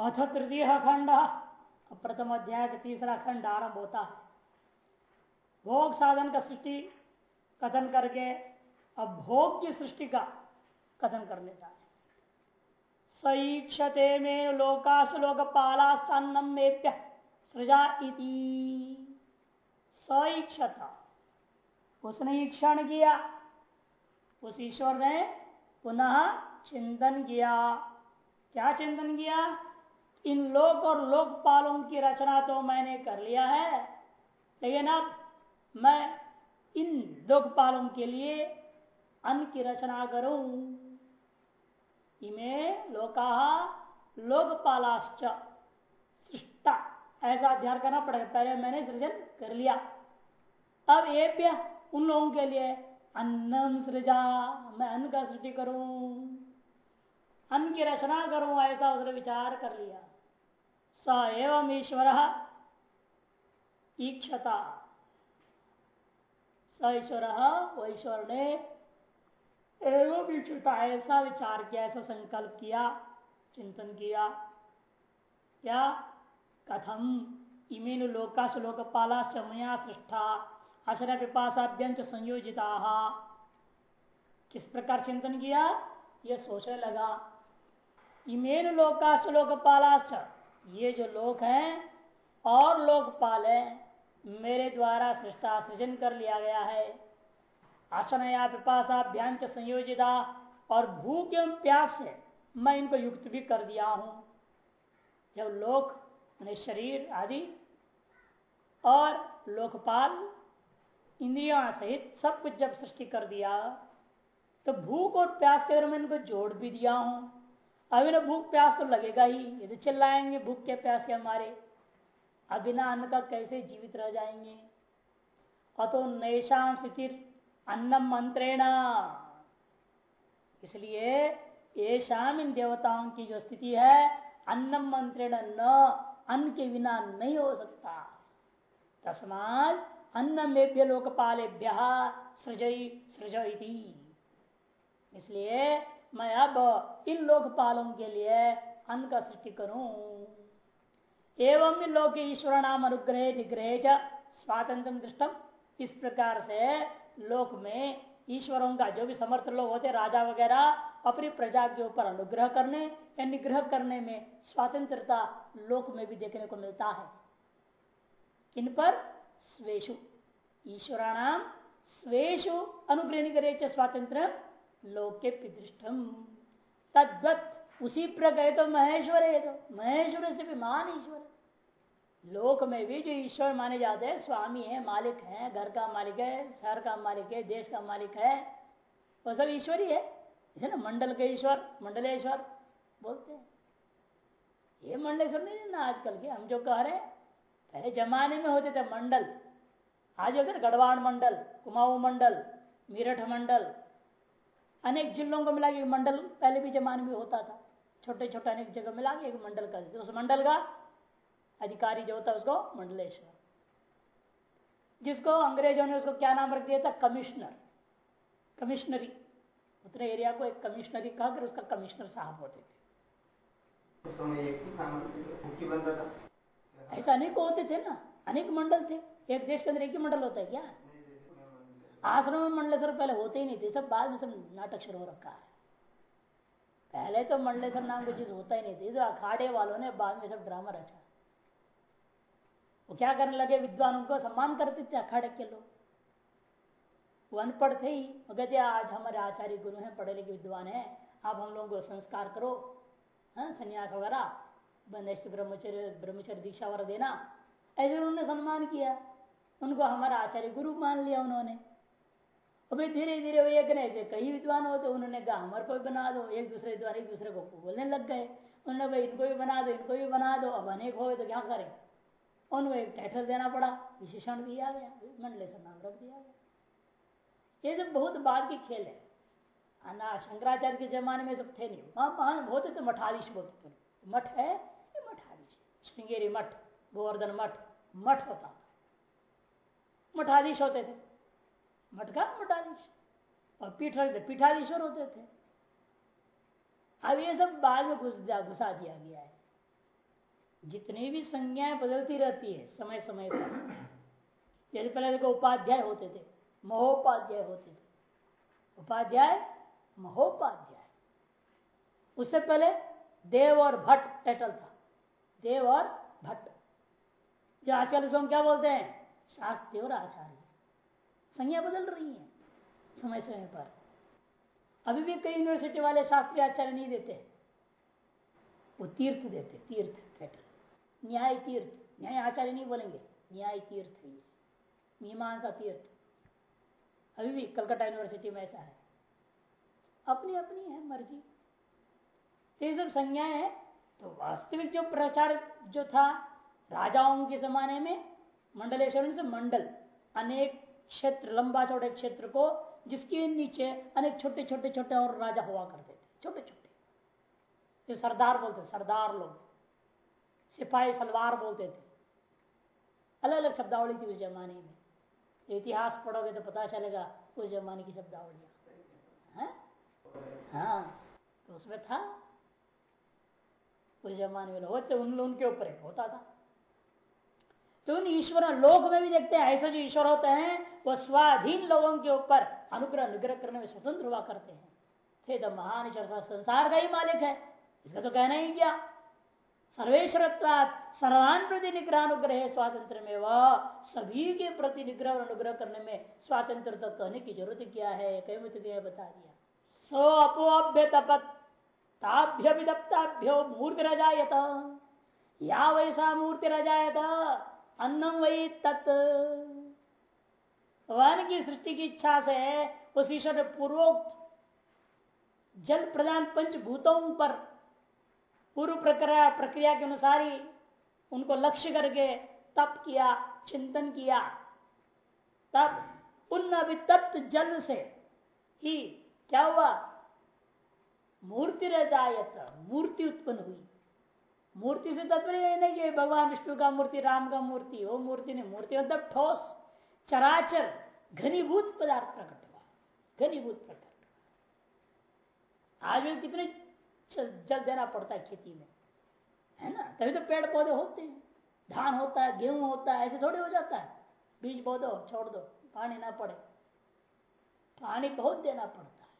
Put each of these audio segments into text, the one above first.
अथ तृतीय खंड प्रथम अध्याय का तीसरा खंड आरंभ होता है। भोग साधन का सृष्टि कथन करके अब भोग की सृष्टि का कथन कर लेता है। सईक्षते में लोकाश लोक पालास्थानम मेप्य सृजा इति। सईक्षता उसने ईक्षण किया। उस ईश्वर ने पुनः चिंतन किया। क्या चिंतन किया? इन लोक और लोकपालों की रचना तो मैंने कर लिया है। लेकिन अब मैं इन लोकपालों के लिए अन्न की रचना करूँ। इमे लोका लोकपालाश्च सृष्टा। ऐसा अध्ययन करना पड़ेगा पहले मैंने सृजन कर लिया। अब ये उन लोगों के लिए अन्नम सृजा, मैं अन्न का सृष्टि करूँ, अन्न की रचना करूँ, ऐसा उसने विचार कर लिया। स एवं ईश्वर ईक्षता। स ईश्वर, वो ईश्वर ने एवं ईक्षता ऐसा विचार किया, ऐसा संकल्प किया, चिंतन किया। क्या कथम इमेन लोकाश लोकपाला मया सृष्टा अशर पिपाशाभ्यंच संयोजिता। किस प्रकार चिंतन किया? यह सोचने लगा। इमेन लोकाश लोकपालाश्च ये जो लोक है, और लोकपाल है मेरे द्वारा सृष्टा सृजन कर लिया गया है। आसनया पिपाशाभ्याम संयोजिता, और भूख एवं प्यास से मैं इनको युक्त भी कर दिया हूँ। जब लोक मैंने शरीर आदि, और लोकपाल, इंद्रिया सहित सब कुछ जब सृष्टि कर दिया तो भूख और प्यास के अगर मैं इनको जोड़ भी दिया हूँ। अभी ना भूख प्यास तो लगेगा ही। ये तो चिल्लाएँगे, भूख के प्यास के हमारे। अबिना अन्न का कैसे जीवित रह जाएँगे? अतो नैशाम स्थिति अन्नम मंत्रेण। इसलिए ये शाम इन देवताओं की जो स्थिति है अन्नम मंत्रेण न, अन्न के बिना नहीं हो सकता। तस्मात अन्न मेभ्य लोकपालेभ्य सृजई सृज इसलिए मैं अब इन लोकपालों के लिए अन्न का सृष्टि करूँ। एवं लोक ईश्वर नाम अनुग्रह निग्रह स्वातंत्र दृष्टम इस प्रकार से लोक में ईश्वरों का जो भी समर्थ लोग होते राजा वगैरह, अपनी प्रजा के ऊपर अनुग्रह करने या निग्रह करने में स्वतंत्रता लोक में भी देखने को मिलता है। इन पर स्वेशु, ईश्वराणाम स्वेशु अनुग्रह निग्रह स्वातंत्र लोके दृष्टम तद्वत उसी प्रकार तो महेश्वर है तो। महेश्वर से भी महान ईश्वर लोक में भी जो ईश्वर माने जाते हैं, स्वामी है, मालिक है, घर का मालिक है, शहर का मालिक है, देश का मालिक है, वो सब ईश्वर ही। है ना मंडल के ईश्वर, मंडलेश्वर बोलते हैं। ये मंडलेश्वर नहीं ना आजकल के, हम जो कह रहे हैं, पहले जमाने में होते थे मंडल। आज होते गढ़वाड़ मंडल, कुमाऊ मंडल, मेरठ मंडल अनेक जिलों को मिला के मंडल पहले भी जमाने में होता था। छोटे छोटे अनेक जगह मिला के एक मंडल कर उस मंडल का अधिकारी जो होता है उसको मंडलेश्वर। जिसको अंग्रेज़ों ने उसको क्या नाम रख दिया था? कमिश्नर। कमिश्नरी। उतने एरिया को एक कमिश्नरी कहकर उसका कमिश्नर साहब होते थे। ऐसा अनेक होते थे ना। अनेक मंडल थे। एक देश के अंदर एक ही मंडल होता है क्या? आश्रम मंडलेश्वर पहले होते ही नहीं थे, सब बाद में सब नाटक शुरू हो रखा है। पहले तो मंडलेश्वर नाम की चीज़ होता ही नहीं थी तो अखाड़े वालों ने बाद में सब ड्रामा रचा। वो क्या करने लगे? विद्वानों को सम्मान करते थे अखाड़े के लोग। वो अनपढ़ थे ही, वो कहते, आज हमारे आचार्य गुरु हैं, पढ़े लिखे विद्वान हैं, आप हम लोगों को संस्कार करो हाँ संन्यास वगैरह ब्रह्मचर्य ब्रह्मचर्य दीक्षा वगैरह देना। ऐसे उन्होंने सम्मान किया। उनको हमारा आचार्य गुरु मान लिया उन्होंने। अभी धीरे धीरे वो एक ने ऐसे कई विद्वान होते, उन्होंने कहा हमारे को भी बना दो, एक दूसरे द्वारा, एक दूसरे को बोलने लग गए। उन्होंने भाई इनको भी बना दो, इनको भी बना दो। अब अनेक हो तो क्या करें? उनको एक टाइटल देना पड़ा, विशेषण दिया गया मंडलेश्वर नाम रख दिया गया। ये सब बहुत बाद की खेल है। अना शंकराचार्य के जमाने में सब थे नहीं। वहाँ महान होते थे मठाधीश बोलते थे। मठ है, ये मठाधीश श्रृंगेरी मठ, गोवर्धन मठ मठ होता मठाधीश होते थे। मठ का मठाधीश। और पीठ रखते पीठाधीश्वर होते थे। अब ये सब बाद में घुस घुसा दिया गया है। जितनी भी संज्ञाएँ बदलती रहती है समय समय पर। जैसे पहले देखो, उपाध्याय होते थे, महोपाध्याय होते थे। उपाध्याय, महोपाध्याय। उससे पहले देव और भट्ट टाइटल था। देव और भट्ट। जो उसको हम क्या बोलते हैं? शास्त्री और आचार्य। संज्ञा बदल रही है समय समय पर। अभी भी कई यूनिवर्सिटी वाले शास्त्री आचार्य नहीं देते वो तीर्थ देते तीर्थ टाइटल न्याय तीर्थ, न्याय आचार्य नहीं बोलेंगे। न्याय तीर्थ है ये। मीमांसा तीर्थ। अभी भी कलकत्ता यूनिवर्सिटी में ऐसा है। अपनी अपनी है मर्ज़ी। ये सब संज्ञाएँ है तो वास्तविक जो प्रचार जो था राजाओं के जमाने में, मंडलेश्वर से मंडल, अनेक क्षेत्र, लंबा चौड़े क्षेत्र को, जिसके नीचे अनेक छोटे छोटे छोटे और राजा हुआ करते थे। छोटे छोटे। जो सरदार बोलते, सरदार लोग। सिपाही सलवार बोलते थे। अलग अलग शब्दावली थी उस जमाने में। इतिहास पढ़ोगे तो पता चलेगा उस जमाने की शब्दावलियाँ। हाँ? तो उसमें था। उस जमाने में होते, उन, उनके ऊपर होता था। तो उन ईश्वर लोक में भी देखते हैं? ऐसे जो ईश्वर होते हैं, वो स्वाधीन लोगों के ऊपर अनुग्रह, निग्रह करने में स्वतंत्र हुआ करते हैं। थे तो महान ईश्वर संसार का ही मालिक है। इसका तो कहना ही क्या सर्वेश्वर सर्वान प्रति निग्रह अनुग्रह स्वातंत्र में वह सभी के प्रति निग्रह अनुग्रह करने में स्वातंत्र तो कहने की ज़रूरत क्या है? कई मित्र ने बता दिया। सो अपोभ्य तपत ताभ्य विदप्ताभ्यो मूर्ति रजायत या वैसा मूर्ति रजायत अन्नम वही तत्। वन की सृष्टि की इच्छा से उस ईश्वर ने पूर्वोक्त जल प्रदान पंचभूतों पर पूर्व प्रक्रिया प्रक्रिया के अनुसार ही उनको लक्ष्य करके तप किया, चिंतन किया। तब उन अभितप्त जल से ही क्या हुआ? मूर्ति रजायत मूर्ति उत्पन्न हुई। मूर्ति से तत्पर नहीं कि भगवान विष्णु का मूर्ति, राम का मूर्ति, वो मूर्ति नहीं, मूर्ति मतलब ठोस, चराचर, घनीभूत पदार्थ प्रकट हुआ। घनीभूत प्रकट आज भी कितने जल देना पड़ता है खेती में, है ना? तभी तो पेड़ पौधे होते हैं। धान होता है, गेहूँ होता है, ऐसे थोड़े हो जाता है। बीज बो दो छोड़ दो, पानी ना पड़े। पानी बहुत देना पड़ता है।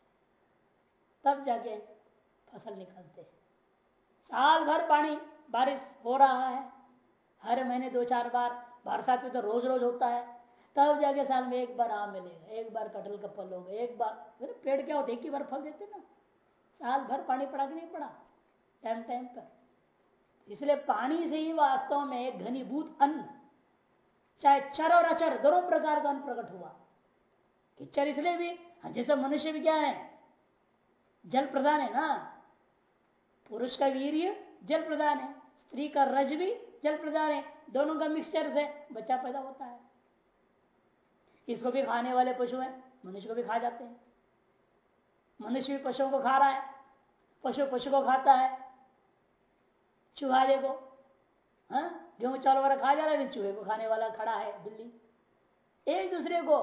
तब जाके फ़सल निकलते हैं। साल भर पानी बारिश हो रहा है। हर महीने दो चार बार। बरसात में तो रोज रोज होता है। तब जाके साल में एक बार आम मिलेगा एक बार कटहल का फल होगा एक बार। पेड़ क्या होते एक ही बार फल देते ना? साल भर पानी पड़ा कि नहीं पड़ा? टाइम टाइम पर। इसलिए पानी से ही वास्तव में एक घनीभूत अन्न चाहे चर और अचर दोनों प्रकार का अन्न प्रकट हुआ। कि चर इसलिए भी हाँ, जैसे मनुष्य भी क्या है? जल प्रदान है ना? पुरुष का वीर्य जल प्रदान है, स्त्री का रज भी जल प्रदान है, दोनों का मिक्सचर से बच्चा पैदा होता है। इसको भी खाने वाले पशु हैं, मनुष्य को भी खा जाते हैं। मनुष्य भी पशुओं को खा रहा है, पशु पशु को खाता है, चूहा को हाँ गेहूँ चावल वाला खा जा रहा है चूहे को खाने वाला खड़ा है, बिल्ली। एक दूसरे को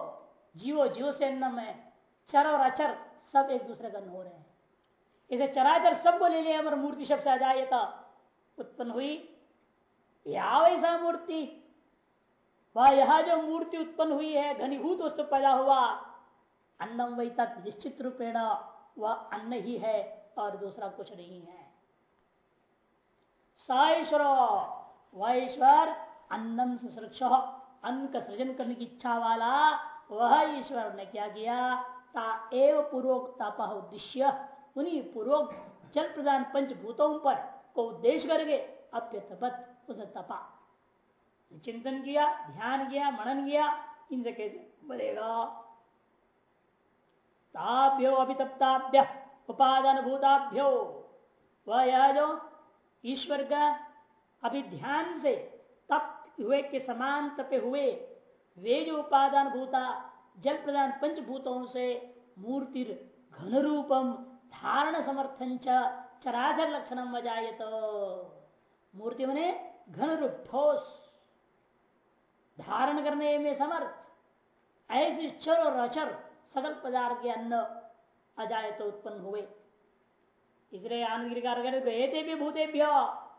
जीवो, जीव से अन्नम है, चर और अचर, सब एक दूसरे का हो रहे हैं। इसे चराचर सबको ले लिया मूर्ति शब्द से अजायता उत्पन्न हुई। या वैसा मूर्ति। वह यह जो मूर्ति उत्पन्न हुई है, घनीभूत वस्तु पैदा हुआ। अन्नम वही तत् निश्चित रूपेण, वह अन्न ही है और दूसरा कुछ नहीं है। ईश्वर, वह ईश्वर अन्नम सुरक्षा अन्न का सृजन करने की इच्छा वाला, वह ईश्वर ने क्या किया? ता एव पूर्वोक्त उद्देश्य उन्हीं पूर्वोक्त जल प्रदान पंचभूतों पर को उद्देश्य करके अप्यतपत, उसे तपा। चिंतन किया, ध्यान किया, मनन किया, इनसे कैसे बढ़ेगा ताभ्यो अभितप्ताभ्य उपादान भूताभ्यो वह यह जो ईश्वर का अभी ध्यान से तप हुए के समान तपे हुए वे जो उपादान भूता जल प्रदान पंचभूतों से मूर्ति घन रूपम धारण समर्थन चराचर लक्षण मजाए तो मूर्ति मने घन रूप ठोस धारण करने में समर्थ, ऐसे चर और अचर सकल पदार्थ के अन्न अजाय तो उत्पन्न हुए। इसलिए आनगिरिकार भी भूतेभ्य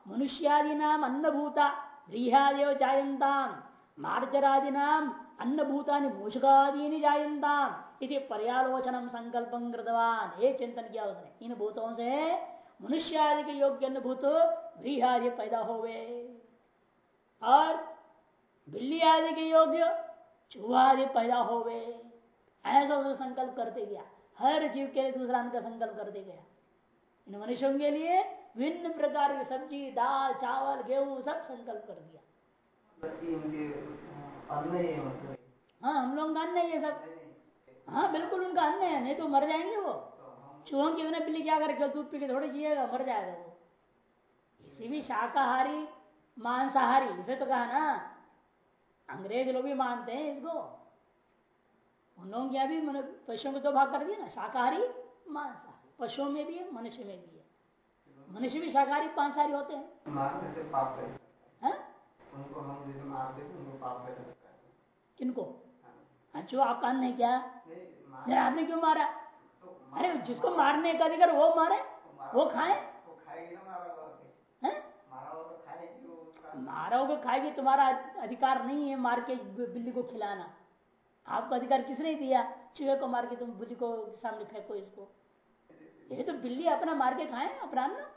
मनुष्यादि नाम अन्नभूता गृहादेव जायंताम मार्जरादि नाम अन्नभूता मूषकादीनि जायंताम इति पर्यालोचनम कृतवान। ये चिंतन किया उसने इन भूतों से मनुष्य आदि के योग्य अन्न अनुभूत आदि पैदा हो गए और बिल्ली आदि के योग्य चूहा आदि पैदा हो गए ऐसा उसे संकल्प करते गया हर जीव के लिए दूसरा का संकल्प करते गया इन मनुष्यों के लिए भिन्न प्रकार की सब्ज़ी, दाल, चावल, गेहूँ सब संकल्प कर दिया। हाँ हम लोग का अन्न है ये सब। हाँ। बिल्कुल उनका अन्न है नहीं तो मर जाएँगे वो। चूहों की बिना बिल्ली क्या करे दूध पी के थोड़ी जिएगा मर जाएगा वो। इसी भी शाकाहारी मांसाहारी इसे तो कहा ना अंग्रेज़ लोग भी मानते हैं इसको। उन लोगों की भी पशुओं को दो भाग कर दिया ना शाकाहारी मांसाहारी। पशुओं में भी है मनुष्य में भी है। मनुष्य भी शाकाहारी मांसाहारी होते हैं। हाँ? किनको? अच्छा आपका अन्न है क्या आपने क्यों मारा? अरे जिसको मारने का अधिकार वो मारे। वो खाए। मारा को। खाएगी तुम्हारा अधिकार नहीं है मार के बिल्ली को खिलाना। आपको अधिकार किसने दिया? चूहे को मार के तुम बिल्ली को सामने फेंको इसको। ये तो बिल्ली अपना मार के खाए अपराध ना।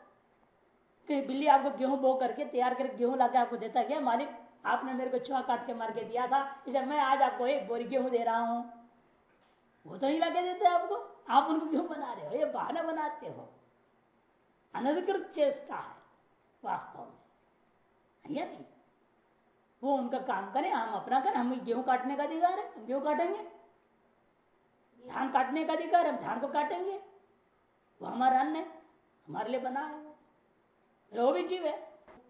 कि बिल्ली आपको गेहूँ बो करके तैयार करके गेहूँ लाके आपको देता क्या मालिक, आपने मेरे को चूहा काट के मार के दिया था, इसे मैं आज आपको एक बोरी गेहूँ दे रहा हूँ। वो तो नहीं लगे देते आपको। आप उनको क्यों बना रहे हो? ये बहाना बनाते हो। अनधिकृत चेष्टा है, वास्तव में। या नहीं? वो उनका काम करें, हम अपना करें, हम गेहूँ काटने का अधिकार है, हम गेहूँ काटेंगे। धान काटने का अधिकार हम धान को काटेंगे। वो हमारा अन्न है, हमारे लिए बना है। वो भी जीव है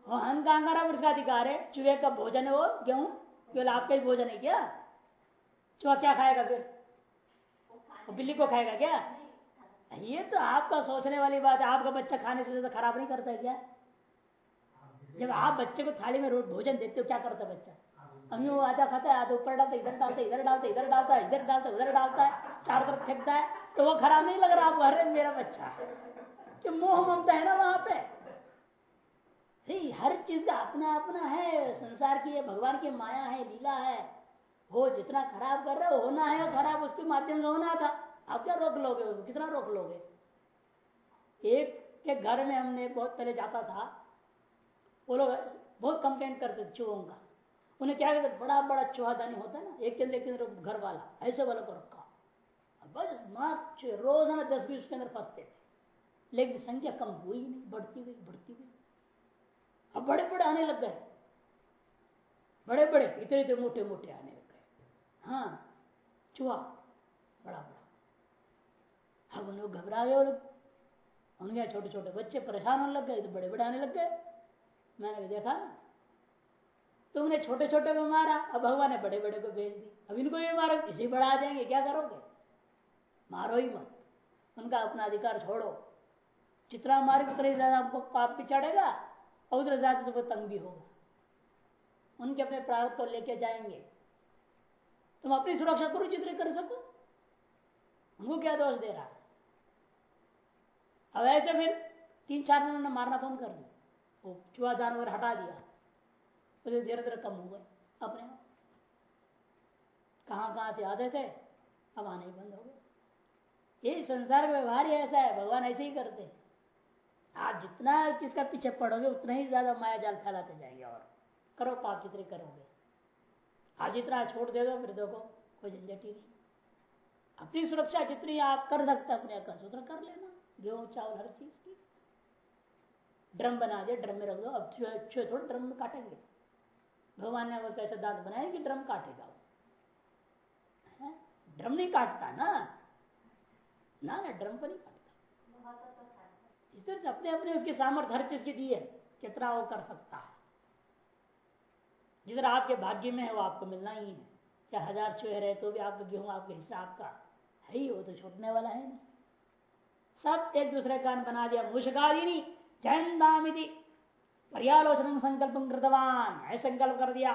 वो का उसका अधिकार है, चूहे का भोजन है वो, गेहूँ, केवल आपका ही भोजन है क्या? चूहा क्या खाएगा फिर? वो बिल्ली को खाएगा क्या? ये तो आपका सोचने वाली बात है, आपका बच्चा खाने से ज़्यादा खराब नहीं करता है क्या? जब आप बच्चे को थाली में रोज भोजन देते हो, क्या करता है बच्चा? अभी वो आधा खाता है, आधा ऊपर डालता इधर डालता इधर डालता इधर डालता इधर डालता उधर डालता है, चार तरफ़ फेंकता है तो वो खराब नहीं लग रहा आप अरे मेरा बच्चा कि मोह ममता है ना वहाँ पे हर चीज़ का अपना अपना है। संसार की है भगवान की माया है, लीला है। वो जितना खराब कर रहा होना है। खराब उसके माध्यम से होना था। आप क्या रोक लोगे उसको? कितना रोक लोगे? एक के घर में हमने बहुत पहले जाता था। वो लोग बहुत कंप्लेंट करते थे चूहों का। उन्हें क्या कहते बड़ा बड़ा चूहादानी होता है ना, एक के अंदर एक घर वाला ऐसे वालों को रखा। बस मार्च रोज़ाना दस बीस के अंदर फंसते थे। लेकिन संख्या कम हुई नहीं, बढ़ती हुई बढ़ती हुई। अब बड़े बड़े आने लग गए। बड़े बड़े, इतने इतने मोटे मोटे आने लग गए। हाँ चुहा, बड़ा बड़ा। अब उन लोग घबरा गए उनके छोटे छोटे बच्चे परेशान होने लग गए तो बड़े बड़े आने लग गए। मैंने देखा ना, तुमने छोटे छोटे को मारा, अब भगवान ने बड़े बड़े को भेज दी। अब इनको भी मारो, इसी बढ़ा देंगे, क्या करोगे? मारो ही मत। उनका अपना अधिकार छोड़ो। जितना मारे उतना ज़्यादा आपको पाप भी चढ़ेगा उतना ज़्यादा तो तंग भी होगा। उनके अपने प्रार्थ को लेके जाएँगे। तुम अपनी सुरक्षा करो, जितने कर सको। उनको क्या दोष दे रहा? है अब ऐसे फिर तीन चार महीने मारना बंद कर दिया वो चूहा जानवर हटा दिया। तो धीरे धीरे कम हो गए अपने कहाँ कहाँ से आते थे अब आने ही बंद हो गए ये संसार का व्यवहार ही ऐसा है। भगवान ऐसे ही करते हैं। आप जितना किसका पीछे पड़ोगे, उतना ही ज़्यादा माया जाल फैलाते जाएँगे और। करो पाप जितने करोगे। आज इतना छोड़ दे दो फिर देखो, कोई झंझट ही नहीं। अपनी सुरक्षा जितनी आप कर सकते अपने अकस उतना कर लेना। गेहूँ, चावल, हर चीज़ की। ड्रम बना दे, ड्रम में रख दो। अब छुए थोड़े ड्रम में काटेंगे। भगवान ने उसका ऐसा दांत बनाया कि ड्रम काटेगा वो ड्रम नहीं काटता ना। ना ना, ड्रम पर नहीं इस तरह से अपने अपने उसके सामर्थ्य, हर चीज़ की दी है कितना वो कर सकता है। जिधर आपके भाग्य में है, वो आपको मिलना ही है। क्या हज़ार चूहे रहे तो भी आपका गेहूँ, आपके हिसाब का है ही, वो तो छूटने वाला है नहीं। सब एक दूसरे का बना दिया मुशकादिनी चंदामिति पर्यालोचन संकल्प कृतवान ऐसे संकल्प कर दिया।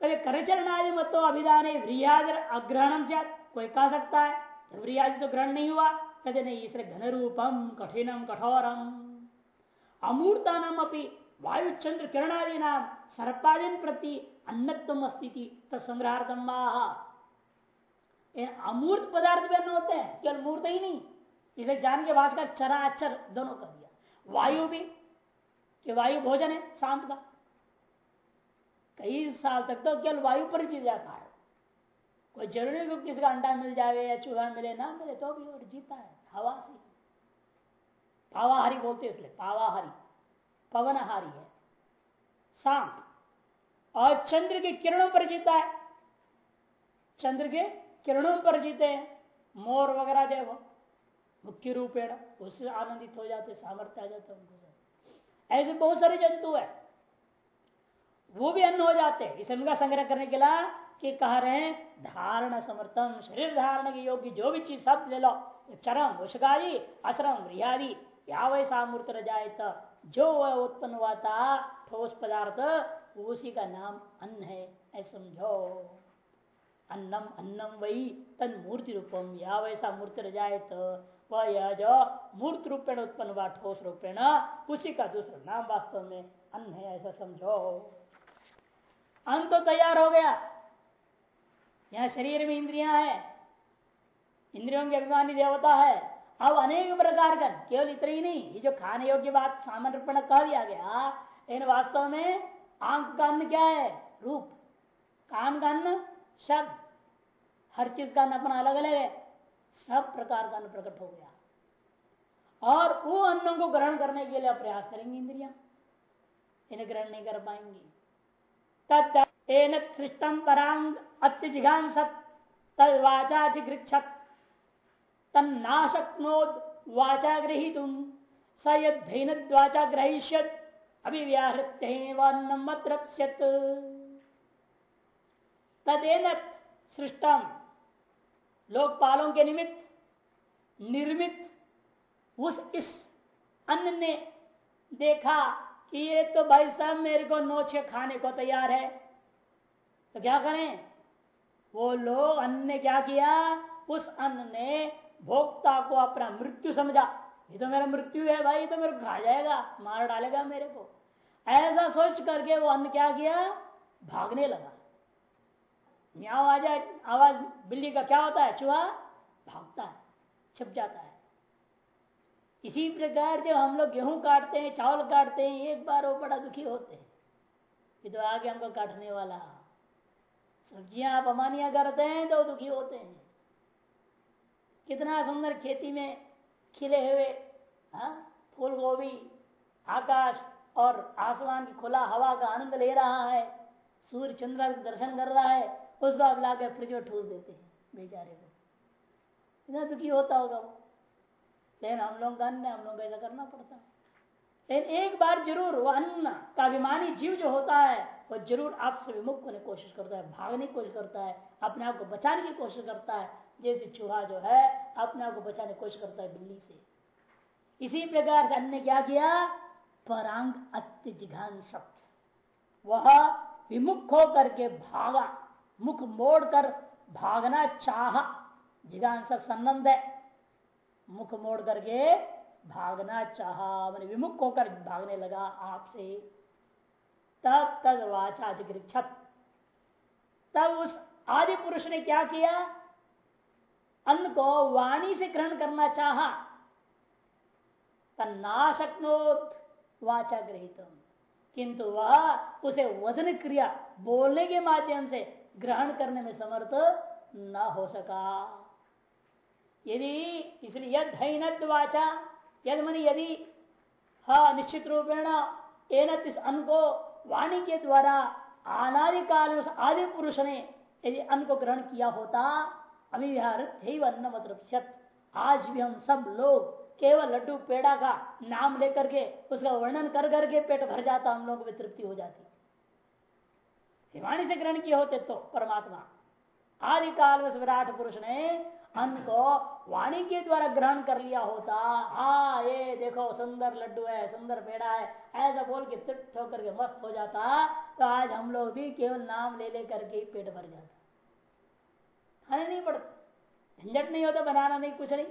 कभी करचरण आदि मत तो अभिधान व्रियाद अग्रहणम से कोई कह सकता है व्रियादि तो ग्रहण नहीं हुआ। कहते नहीं इसलिए घन रूपम कठिनम कठोरम अमूर्ता नाम अपनी वायु चंद्र किरणादि नाम सर्पादीन प्रति अन्नत्म अस्थिति तत्संग्रहार्थम अमूर्त पदार्थ भी अन्न होते हैं, केवल मूर्त ही नहीं, इसे जान के भाषा चरा अक्षर दोनों कर दिया। वायु भी, कि वायु भोजन है, शांत का। कई साल तक तो केवल वायु पर जीत जाता है कोई ज़रूरी किसी का अंडा मिल जाए या चूहा मिले, ना मिले तो भी और जीता है। पावाहारी बोलते इसलिए पावाहारी पवनहारी है। शांत। और चंद्र के किरणों पर जीता है। चंद्र के किरणों पर जीते हैं। मोर वगैरह देखो मुख्य रूपेण उससे आनंदित हो जाते, सामर्थ्य आ जाता उनको ऐसे बहुत सारे जंतु है। वो भी अन्न हो जाते हैं। इसे उनका संग्रह करने के लिए कि कह रहे हैं, धारण समर्थम, शरीर धारण के योग्य जो भी चीज़ सब ले लो। चरम उषकारी अश्रम गृहादि या वैसा मूर्त जाए तो जो वह उत्पन्न हुआ था, ठोस पदार्थ, उसी का नाम अन्न है। ऐसा समझो। अन्नम अन्नम वही तन मूर्ति रूपम या वैसा मूर्ति जाए तो वह यह जो मूर्त रूपेण उत्पन्न हुआ, ठोस रूपेण। उसी का दूसरा नाम वास्तव में अन्न है, ऐसा समझो। अन्न तो तैयार हो गया। यहाँ शरीर में इंद्रिया है। इंद्रियों की अभिमानी देवता है। अब अनेक प्रकार का, केवल इतना ही नहीं, ये जो खाने योग्य बात सामान्य रूप कह दिया गया लेकिन वास्तव में आँख का अन्न क्या है? रूप। कान का अन्न, शब्द। हर चीज़ का अन्न अपना अलग अलग है। सब प्रकार का अन्न प्रकट हो गया। और वो अन्नों को ग्रहण करने के लिए प्रयास करेंगे इंद्रिया। इन्हें ग्रहण नहीं कर पाएँगे। तत्न सृष्टम परांग अत्यजिघांसत तद वाचा जिगृक्षत तन्नाशक्नोद वाचा गृहित स यदन वाचा सृष्टम लोकपालों के निमित्त, निर्मित उस इस अन्न ने देखा कि ये तो भाई साहब मेरे को नोचे खाने को तैयार है। तो क्या करें? वो लोग अन्न ने क्या किया? उस अन्न ने भोक्ता को अपना मृत्यु समझा। ये तो मेरा मृत्यु है भाई तो मेरे को खा जाएगा, मार डालेगा मेरे को। ऐसा सोच करके वो अन्न क्या किया? भागने लगा। म्याओ आ जाए आवाज़ बिल्ली का क्या होता है? चूहा भागता है, छिप जाता है। इसी प्रकार जब हम लोग गेहूँ काटते हैं, चावल काटते हैं, एक बार वो बड़ा दुखी होते हैं। कि तो आगे हमको काटने वाला। सब्ज़ियाँ आप अमानिया करते हैं तो दुखी होते हैं। कितना सुंदर खेती में खिले हुए हाँ, फूल गोभी आकाश और आसमान की खुला हवा का आनंद ले रहा है। सूर्य चंद्र दर्शन कर रहा है उस उसको आप लाकर फ्रिज में ठूस देते हैं बेचारे को। इतना दुखी होता होगा वो। लेकिन हम लोग का अन्न हम लोग ऐसा करना पड़ता है। लेकिन एक बार ज़रूर वो अन्न का अभिमानी जीव जो होता है वो ज़रूर आपसे विमुख होने की कोशिश करता है भागने की कोशिश करता है अपने आप को बचाने की कोशिश करता है। जैसे चूहा जो है, अपने आप को बचाने की कोशिश करता है बिल्ली से। इसी प्रकार से अन्य क्या किया? परांग अत्य जिघान सप्त वह विमुख होकर के भागा, मुख मोड़ कर भागना चाह। जिघांसा संबंध है। मुख मोड़ करके भागना चाह, मैंने विमुख होकर भागने लगा आपसे। तब तद वाचा जिगृक्षत तब उस आदि पुरुष ने क्या किया? अन्न को वाणी से ग्रहण करना चाहा तन्नाशक्नोत वाचा ग्रहित किंतु वह उसे वज़न क्रिया बोलने के माध्यम से ग्रहण करने में समर्थ न हो सका। यदि इसलिए यद हैनद वाचा, यद मन यदि हा निश्चित रूपेण एन इस अन्न को वाणी के द्वारा अनादि काल में आदि पुरुष ने यदि अन्न को ग्रहण किया होता अन्न मतलब आज भी हम सब लोग केवल लड्डू, पेड़ा का नाम लेकर के, उसका वर्णन कर करके पेट भर जाता, हम लोग को तृप्ति हो जाती। वाणी से ग्रहण किए होते तो परमात्मा आदि काल में विराट पुरुष ने अन्न को वाणी के द्वारा ग्रहण कर लिया होता। हा ये देखो, सुंदर लड्डू है, सुंदर पेड़ा है, ऐसा बोल के तृप्त होकर के मस्त हो जाता। तो आज हम लोग भी केवल नाम ले ले करके पेट भर जाता। खाने नहीं पड़ता। झंझट नहीं होता, बनाना नहीं, कुछ नहीं।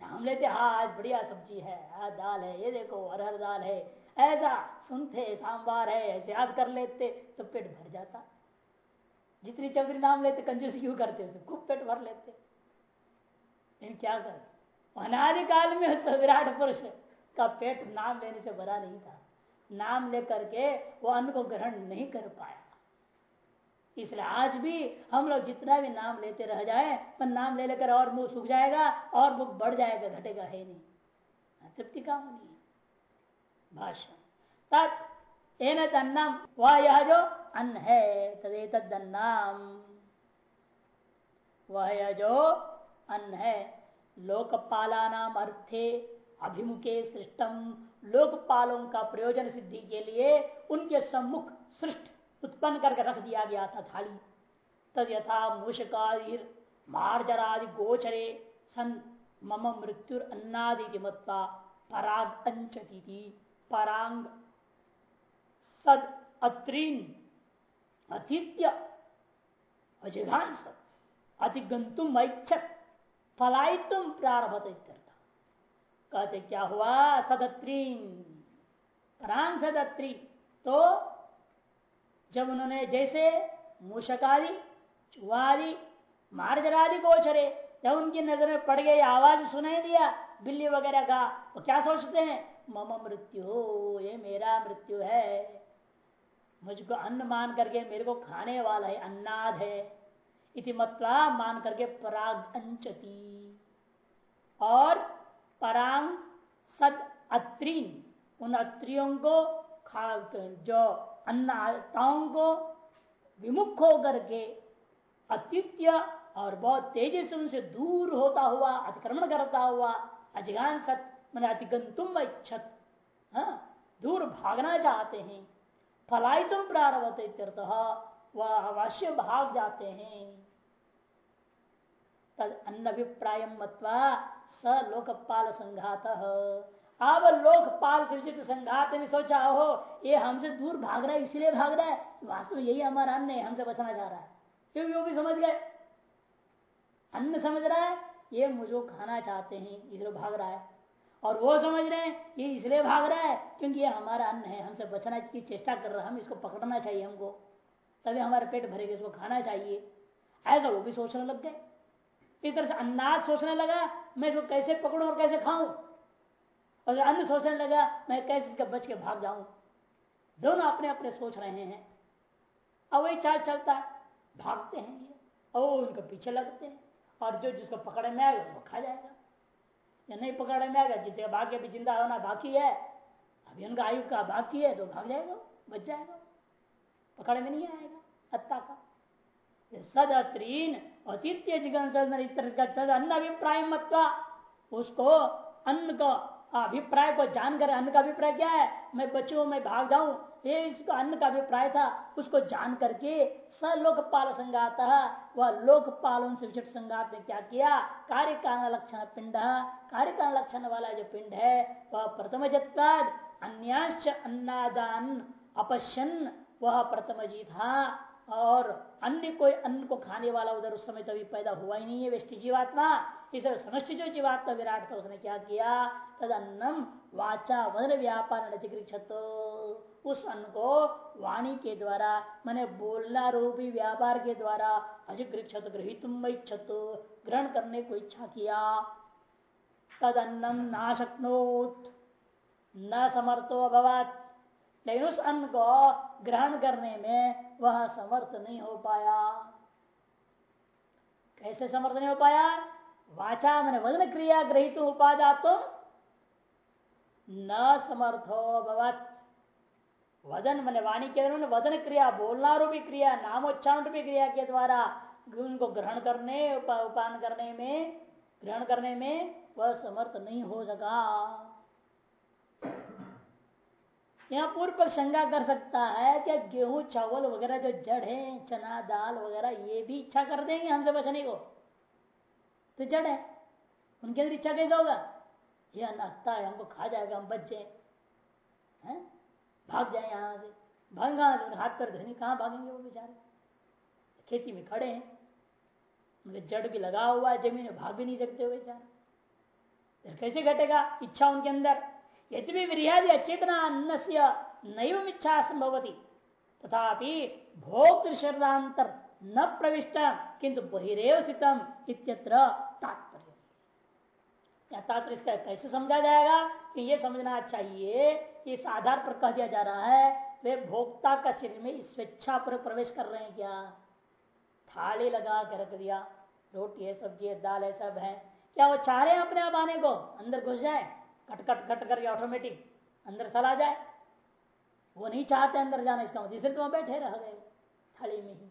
नाम लेते हाँ आज बढ़िया सब्ज़ी है आज दाल है, ये देखो हर दाल है। ऐसा सुनते, सांबार है, ऐसे याद कर लेते तो पेट भर जाता। जितनी चौधरी नाम लेते, कंजूसी क्यों करते खूब पेट भर लेते। लेकिन क्या कर? अनादिकाल में उस विराट पुरुष का पेट नाम लेने से भरा नहीं था। नाम लेकर के वो अन्न को ग्रहण नहीं कर पाया। इसलिए आज भी हम लोग जितना भी नाम लेते रह जाए, पर नाम ले लेकर और मुँह सूख जाएगा, और मुख बढ़ जाएगा, घटेगा है नहीं। तृप्ति का नहीं भाषण तत् एन वह यह जो अन्न है तदे तन्नाम। वह यह जो अन्न है लोकपाला नाम अर्थे अभिमुखे सृष्टम। लोकपालों का प्रयोजन सिद्धि के लिए उनके सम्मुख सृष्ट उत्पन्न करके रख दिया गया था थाली। तद यथा मूषकादि मार्जरादि गोचरे सन मम मृत्यु अन्नादि मत्ता पराग अंचती परांग सद अत्रीन अतिथ्य अजिघांस अतिगंतुम ऐच्छत। फलायितुम प्रारभत कहते, क्या हुआ, सदत्रीन? परांग सदत्री तो जब उन्होंने जैसे मूषकादि चुवादि मार्जरादि गोचरे जब उनकी नज़र में पड़ गई, आवाज़ सुनाई दिया, बिल्ली वगैरह का, वो क्या सोचते हैं? मम मृत्यु ये मेरा मृत्यु है। मुझको अन्न मान करके मेरे को खाने वाला है, अन्नाद है। इति मतला मान करके पराग अंचती। और परांग सद अत्रीन, उन अत्रियों को खा जो अन्नताओं को विमुख होकर के अत्युत्य और बहुत तेज़ी से उनसे दूर होता हुआ, अतिक्रमण करता हुआ, अजगान सत, मैंने अतिगंतुम इच्छत हाँ दूर भागना चाहते हैं। फलाई तुम प्रारभत वह अवश्य भाग जाते हैं। तद अन्न अभिप्राय मत्वा स लोकपाल संघात अब लोकपाल से विचित्र संघात में सोचा हो ये हमसे दूर भाग रहा है, इसलिए भाग रहा है। वास्तव में यही हमारा अन्न है, हमसे बचना चाह रहा है। क्योंकि वो भी समझ गए। अन्न समझ रहा है, ये मुझे खाना चाहते हैं, इसलिए भाग रहा है। और वो समझ रहे हैं, ये इसलिए भाग रहा है, क्योंकि ये हमारा अन्न है, हमसे बचना की चेष्टा कर रहा है, हम इसको पकड़ना चाहिए हमको। तभी हमारे पेट भरेगा इसको खाना चाहिए। ऐसा वो भी सोचने लग गए। इस तरह से अन्नाज सोचने लगा, मैं इसको कैसे पकड़ू और कैसे खाऊं? और अन्न सोचने लगा, मैं कैसे इसका बच के भाग जाऊँ? दोनों अपने अपने सोच रहे हैं। अब वही चाल चलता है। भागते हैं ये। और उनके पीछे लगते हैं। और जो जिसको पकड़े में आएगा वो खा जाएगा। या नहीं पकड़े में आएगा, जिसके भाग्य भी ज़िंदा होना बाकी है, अभी उनका आयु का बाकी है तो भाग जाएगा, बच जाएगा। पकड़े में नहीं आएगा, अत्ता का। सदअत्रीन अतिथ्य जिगन इस तरह का तद अन्न अभिप्राय मत्वा उसको अन्न का अभिप्राय को जानकर अन्न का अभिप्राय क्या है? मैं बचू मैं भाग जाऊँ। ये इसका अन्न का अभिप्राय था। उसको जान करके स लोकपाल संगात वह लोकपालों से विशिष्ट संगात ने क्या किया? कार्य कारण लक्षण पिंड कार्य कारण लक्षण वाला जो पिंड है, वह प्रथम जत्वाद अन्याश्च अन्नादान अपश्यन, वह प्रथम जी था। और अन्य कोई अन्न को खाने वाला उधर उस समय तभी पैदा हुआ ही नहीं है व्यष्टि जीवात्मा। इस समष्टि जो जीवात्मा विराट था, उसने क्या किया? तद अन्नम वाचा वन व्यापार उस अन्न को वाणी के द्वारा, मैंने बोलना रूपी व्यापार के द्वारा अजिगृक्षत गृहित ग्रहण करने को इच्छा किया। तद अन्नम नाशक्नोत। न समर्थो अभवत। लेकिन उस अन्न को ग्रहण करने में वह समर्थ नहीं हो पाया। कैसे समर्थ नहीं हो पाया? वाचा मैंने वज़न क्रिया ग्रहित उपादा तुम न समर्थो भवत। वदन मैंने वाणी के वदन क्रिया बोलना रूपी क्रिया नामोच्चारण रूपी क्रिया के द्वारा उनको ग्रहण करने उपा, उपान करने में ग्रहण करने में वह समर्थ नहीं हो सका। यहाँ पूर्व पर शंका कर सकता है कि गेहूँ चावल वगैरह जो जड़ है चना दाल वगैरह ये भी इच्छा कर देंगे हमसे बचने को। तो जड़ है। उनके अंदर इच्छा कैसा होगा? ये अनहत्ता है, हमको खा जाएगा, हम बच जाए। भाग जाए यहाँ से। भागा हाथ पर धनी कहाँ भागेंगे वो बेचारे? खेती में खड़े हैं। उनके जड़ भी लगा हुआ है ज़मीन में, भाग भी नहीं सकते हुए बेचारे। फिर कैसे घटेगा? इच्छा उनके अंदर। यदि भी विरियादि अचेतना अन्न से नैव इच्छा संभवती। तथापि भोक्तृ शरीरांतर न प्रविष्ट, किंतु बहिरेव स्थितम इत्यत्र तात्पर्य तात्पर्य इसका कैसे समझा जाएगा कि ये समझना चाहिए इस आधार पर कह दिया जा रहा है, वे भोक्ता का शरीर में स्वेच्छा पर प्रवेश कर रहे हैं क्या? थाली लगा के रख दिया, रोटी है, सब्ज़ी है, दाल है, सब है। क्या वो चाह रहे हैं अपने आप आने को? अंदर घुस जाए कट कट कट करके ऑटोमेटिक अंदर चला जाए। वो नहीं चाहते अंदर जाना, इसका इसलिए तुम बैठे रह गए, थाली में ही।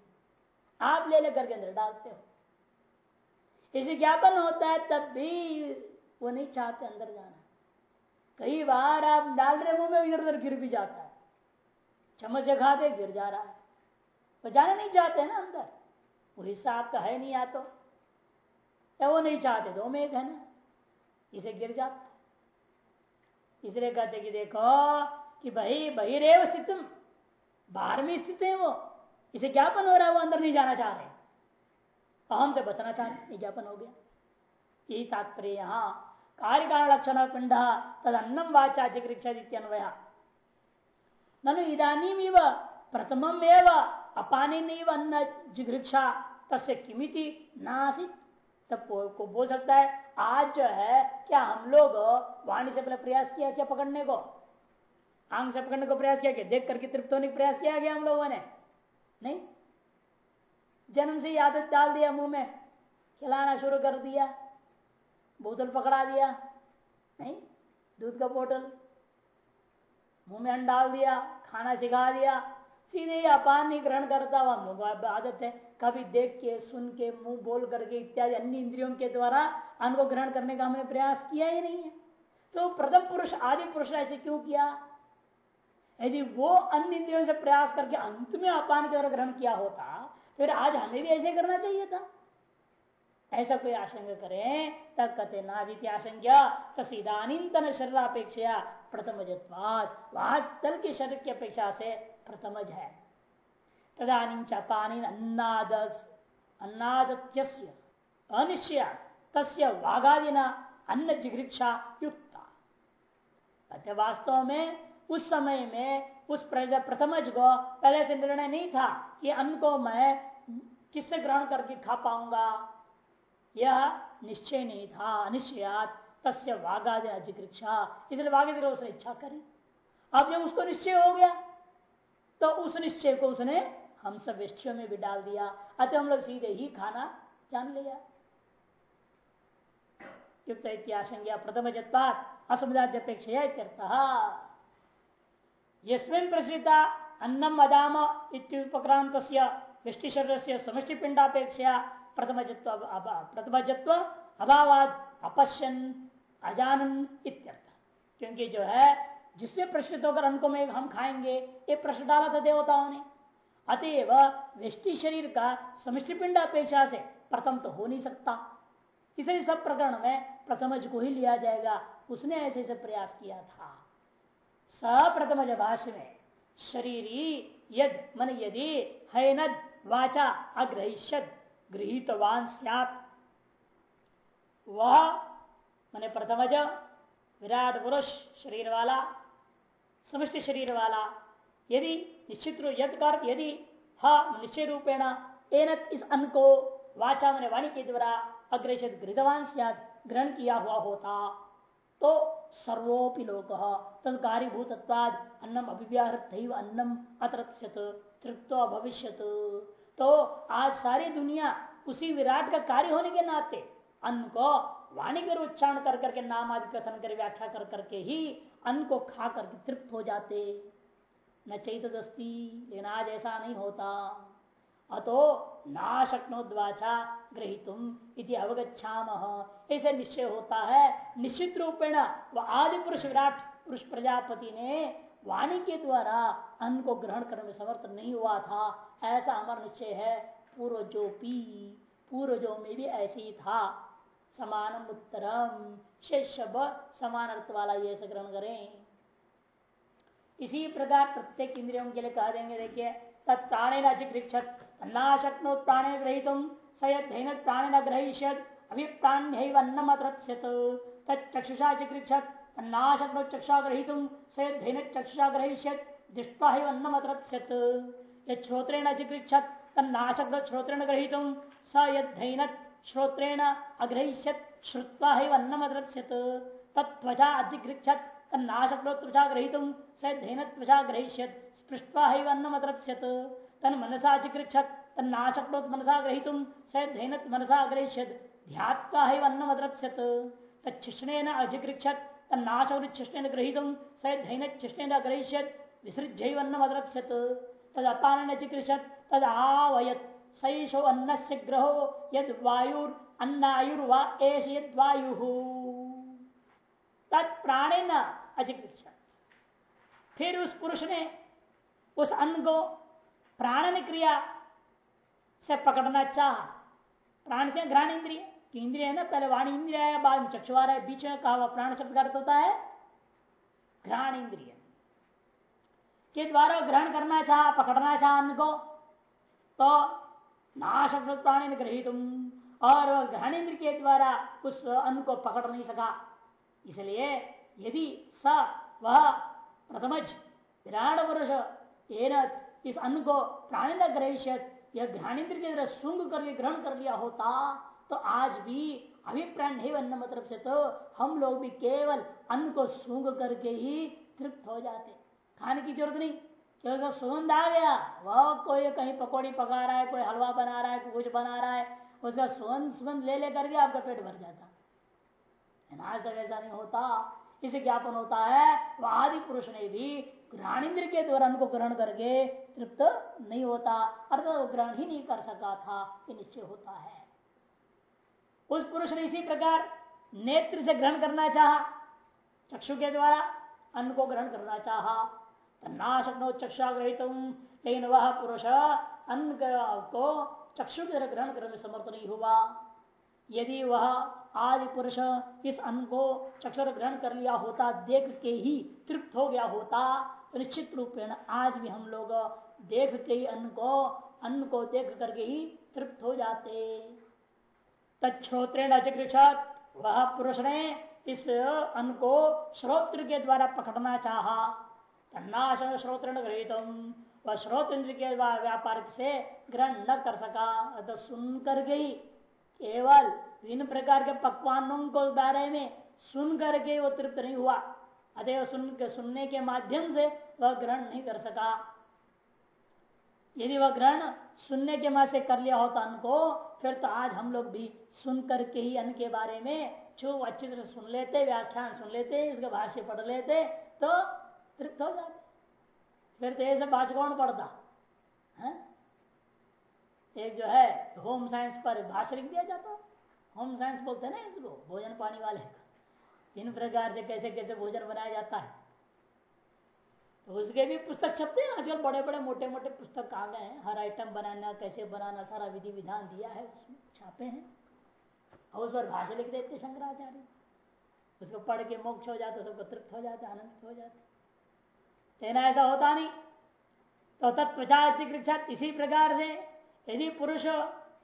आप ले लेकर के अंदर डालते हो। इसे ज्ञापन होता है, तब भी वो नहीं चाहते अंदर जाना। कई बार आप डाल रहे मुँह में इधर उधर गिर भी जाता है। चम्मच से खाते गिर जा रहा है। वो जाना नहीं चाहते ना अंदर। वो हिस्सा आपका है नहीं या तो। या वो नहीं चाहते दो में एक है ना। इसे गिर जाता है। इसलिए कहते कि देखो कि भाई बहिरेव स्थित बाहर में स्थित है वो। इसे ज्ञापन हो रहा है, वो अंदर नहीं जाना चाह रहे। अहम से बचना चाह रहे ज्ञापन हो गया। यही तात्पर्य यहाँ कार्य कारण लक्षण पिंड तद अन्नम वाचा जिगृक्षन्वया ननु प्रथम अपाने नहीं अन्न जिगृक्षा तस्य किमिति नासित। तब को बोल सकता है, आज जो है, क्या हम लोग वाणी से पहले प्रयास किया क्या पकड़ने को? आंग से पकड़ने को प्रयास किया क्या? देख करके तृप्त होने का प्रयास किया गया हम लोगों ने? नहीं? जन्म से आदत डाल दिया मुँह में। खिलाना शुरू कर दिया। बोतल पकड़ा दिया। नहीं? दूध का बोतल। मुँह में अन्न डाल दिया, खाना सिखा दिया। सीधे ही अपान नहीं ग्रहण करता हुआ मुँह आदत है। कभी देख के, सुन के, मुँह बोल करके इत्यादि अन्य इंद्रियों के द्वारा अन्न ग्रहण करने का हमने प्रयास किया ही नहीं है। तो प्रथम पुरुष, आदि पुरुष ऐसे क्यों किया? यदि वो अन्य इंद्रियों से प्रयास करके अंत में अपान के द्वारा ग्रहण किया होता तो फिर आज हमें भी ऐसे करना चाहिए था। ऐसा कोई आशंका करें तब कहते नाजित आशंका तसीदानीतन शरीरापेक्षा प्रथम वहाँ तल के शरीर की अपेक्षा से प्रथमज है। तदानी चापानी अन्नाद अन्नादत्य अनिश्चय, तस्य वाघादिना अन्न जिगृक्षा युक्ता वास्तव में उस समय में उस प्रथमज को पहले से निर्णय नहीं था कि अन्न को मैं किससे ग्रहण करके खा पाऊँगा। यह निश्चय नहीं था। अनिश्चयात तस्य वाघादि इसलिए वाघ उसने इच्छा करी। अब जब उसको निश्चय हो गया तो उस निश्चय को उसने हम सब विषयों में भी डाल दिया। अतः हम लोग सीधे ही खाना जान लिया। युक्त इत्याशंज्ञा प्रथम जत्पात। असमुदाद्यपेक्षा यस्मिन प्रसिद्धा अन्नम अदाम इत्युपक्रांत वृष्टि शरीर से समष्टि पिंडापेक्षा प्रथमजत्व प्रथमजत्व अभावाद अपश्यन अजानन इत्यर्थ। क्योंकि जो है, जिससे प्रश्नित होकर अन्न को में हम खाएँगे, ये प्रश्न डाला था देवताओं ने। अतएव व्यष्टि शरीर का समष्टि पिंड अपेक्षा से प्रथम तो हो नहीं सकता। इसे सब प्रकरण में प्रथमज को ही लिया जाएगा। उसने ऐसे ऐसे प्रयास किया था। सप्रथमज भाष्य में, शरीरी यद, मन यदि, हैनद, वाचा, अग्रहिष्यद, गृहितवान सत वह मैंने प्रथमज विराट पुरुष शरीर वाला समष्टि शरीर वाला यदि, निश्चित रूप यद कर यदि, हा, निश्चय रूपेण, एनत इस अन्न को वाचा मैंने वाणी के द्वारा अग्रेषित गृहवान ग्रहण किया हुआ होता। तो सर्वोपि लोक। तत्कारीभूत अन्नम अभिव्याहृत अन्नम अतरक्षत तृप्त भविष्य तो आज सारी दुनिया उसी विराट का कार्य होने के नाते अन्न को वाणी कर, उच्चारण कर करके, नाम आदि कथन कर, व्याख्या कर करके ही अन्न को खा करके तृप्त हो जाते। न चैत दस्ती लेकिन आज ऐसा नहीं होता। अतो नाशक्नोद्वाचा ग्रहितुम इति अवगछाम ऐसे निश्चय होता है, निश्चित रूपेण वह आदि पुरुष विराट पुरुष प्रजापति ने वाणी के द्वारा अन्न को ग्रहण करने में समर्थ नहीं हुआ था। ऐसा हमारा निश्चय है पूर्व जो पी, पूर्वजो में भी ऐसे ही था। समान उत्तरम शेष समान अर्थ वाला ये ग्रहण करें। इसी प्रकार प्रत्येक इंद्रियों के लिए कह देंगे, देखिए तत्प्राणे जिक्षत नाशक्नो प्राणे ग्रहित सयन प्राणे न ग्रहिष्यत। अभिप्राण्यम तक्षुषा चिकृक्षत नाशक चक्षा ग्रहित से धैन चक्षा ग्रहिष्यत। दृष्टा ही अन्नम अतरत्स्यत श्रोत्रेण चिकृक्षत तन्नाशक श्रोत्रेण ग्रहित स यद श्रोत्रेण अग्रहिष्यत। श्रुवा ही अन्नम अतरत्स्यत तत्वचा अधिकृक्षत तन्नाशक त्वचा ग्रहित स त्वचा ग्रहिष्यत। स्पृष्टवा ही अन्नम अतरत्स्यत तन मनसा चिकृक्षत तन्नाशक्नोत मनसा ग्रहित स धैनत मनसा ग्रहिष्यत ध्यात्वा ही अन्नम अतरत्स्यत तच्छिष्णेन अधिकृक्षत तन्नाशवृच्छिष्टेन गृहीत स धैनच्छिष्टेन ग्रहिष्यत विसृज्यन्नमद्रप्स्यत तद अपान चिकृषत तद आवयत। सैषो अन्न से ग्रहो, यद वायुर अन्नायुर्वा एष यद वायु। तत्प्राणे न अचिकृषत फिर उस पुरुष ने उस अन्न को प्राणन क्रिया से पकड़ना चाह। प्राण से घ्राण इंद्रिय। इंद्रिय है ना? पहले वाणी इंद्रिय है, बाद में चक्षुवार है, बीच में कहा प्राण शब्द का अर्थ होता है घ्राण इंद्रिय। के द्वारा ग्रहण करना चाह, पकड़ना चाह अन्न को तो नाश प्राणी ने ग्रहित और ग्रहण इंद्र के द्वारा उस अन्न को पकड़ नहीं सका। इसलिए यदि स वह प्रथमज, विराट पुरुष इस अन्न को प्राणी न ग्रहिष्यत, यह घ्राणेन्द्र के द्वारा सुंग करके ग्रहण कर लिया होता तो आज भी अभिप्राण बनना मतलब से तो हम लोग भी केवल अन्न को सूंघ करके ही तृप्त हो जाते। खाने की ज़रूरत नहीं। क्योंकि सुगंध आ गया, वह कोई कहीं पकौड़ी पका रहा है, कोई हलवा बना रहा है कुछ बना रहा है, उसका सुगंध सुगंध ले लेकर के आपका पेट भर जाता। आज तक ऐसा नहीं होता। इसे ज्ञापन होता है वह आदि पुरुष ने भी ग्रहणेन्द्र के द्वारा अन्न को ग्रहण करके तृप्त नहीं होता, अर्थात वो ग्रहण ही नहीं कर सका था, ये निश्चय होता है। उस पुरुष ने इसी प्रकार नेत्र से ग्रहण करना चाहा, चक्षु के द्वारा अन्न को ग्रहण करना चाहा नाशक्नो चक्षा ग्रहित लेकिन वह पुरुष अन्न को चक्षु के ग्रहण करने में समर्थ नहीं हुआ। यदि वह आदि पुरुष इस अन्न को चक्षुर ग्रहण कर लिया होता, देख के ही तृप्त हो गया होता तो निश्चित रूप आज भी हम लोग देख के ही अन्न को अन्न को देख करके ही तृप्त हो जाते। तत्ोत्रेण अचिकृषत वह पुरुष ने इस अन्न को श्रोत्र के द्वारा पकड़ना चाहा। वह के व्यापार से ग्रहण न कर सका। अतः सुन कर गई। केवल विभिन्न प्रकार के पकवानों को बारे में सुन करके वो तृप्त नहीं हुआ। अतः सुन के, सुनने के माध्यम से वह ग्रहण नहीं कर सका। यदि वह ग्रहण सुनने के माध्यम से कर लिया होता अन्न को, फिर तो आज हम लोग भी सुन करके ही अन्न के बारे में जो अच्छी तरह सुन लेते, व्याख्यान सुन लेते, इसके भाष्य पढ़ लेते तो तृप्त हो जाते। फिर तो ये सब भाषा कौन पढ़ता? है? एक जो है होम साइंस पर भाषा लिख दिया जाता। होम साइंस बोलते हैं ना इसको, भोजन पानी वाले। इन प्रकार से कैसे कैसे भोजन बनाया जाता है। तो उसके भी पुस्तक छपते हैं आजकल बड़े बड़े मोटे मोटे पुस्तक आ गए हैं। हर आइटम बनाना, कैसे बनाना, सारा विधि विधान दिया है, उसमें छापे हैं। और उस पर भाषा लिख देते शंकराचार्य। उसको पढ़ के मोक्ष हो जाते, सबको तृप्त हो जाते, आनंदित हो जाते। तेना ऐसा होता नहीं। तो तत्वचा चिकित्सा इसी प्रकार से यदि पुरुष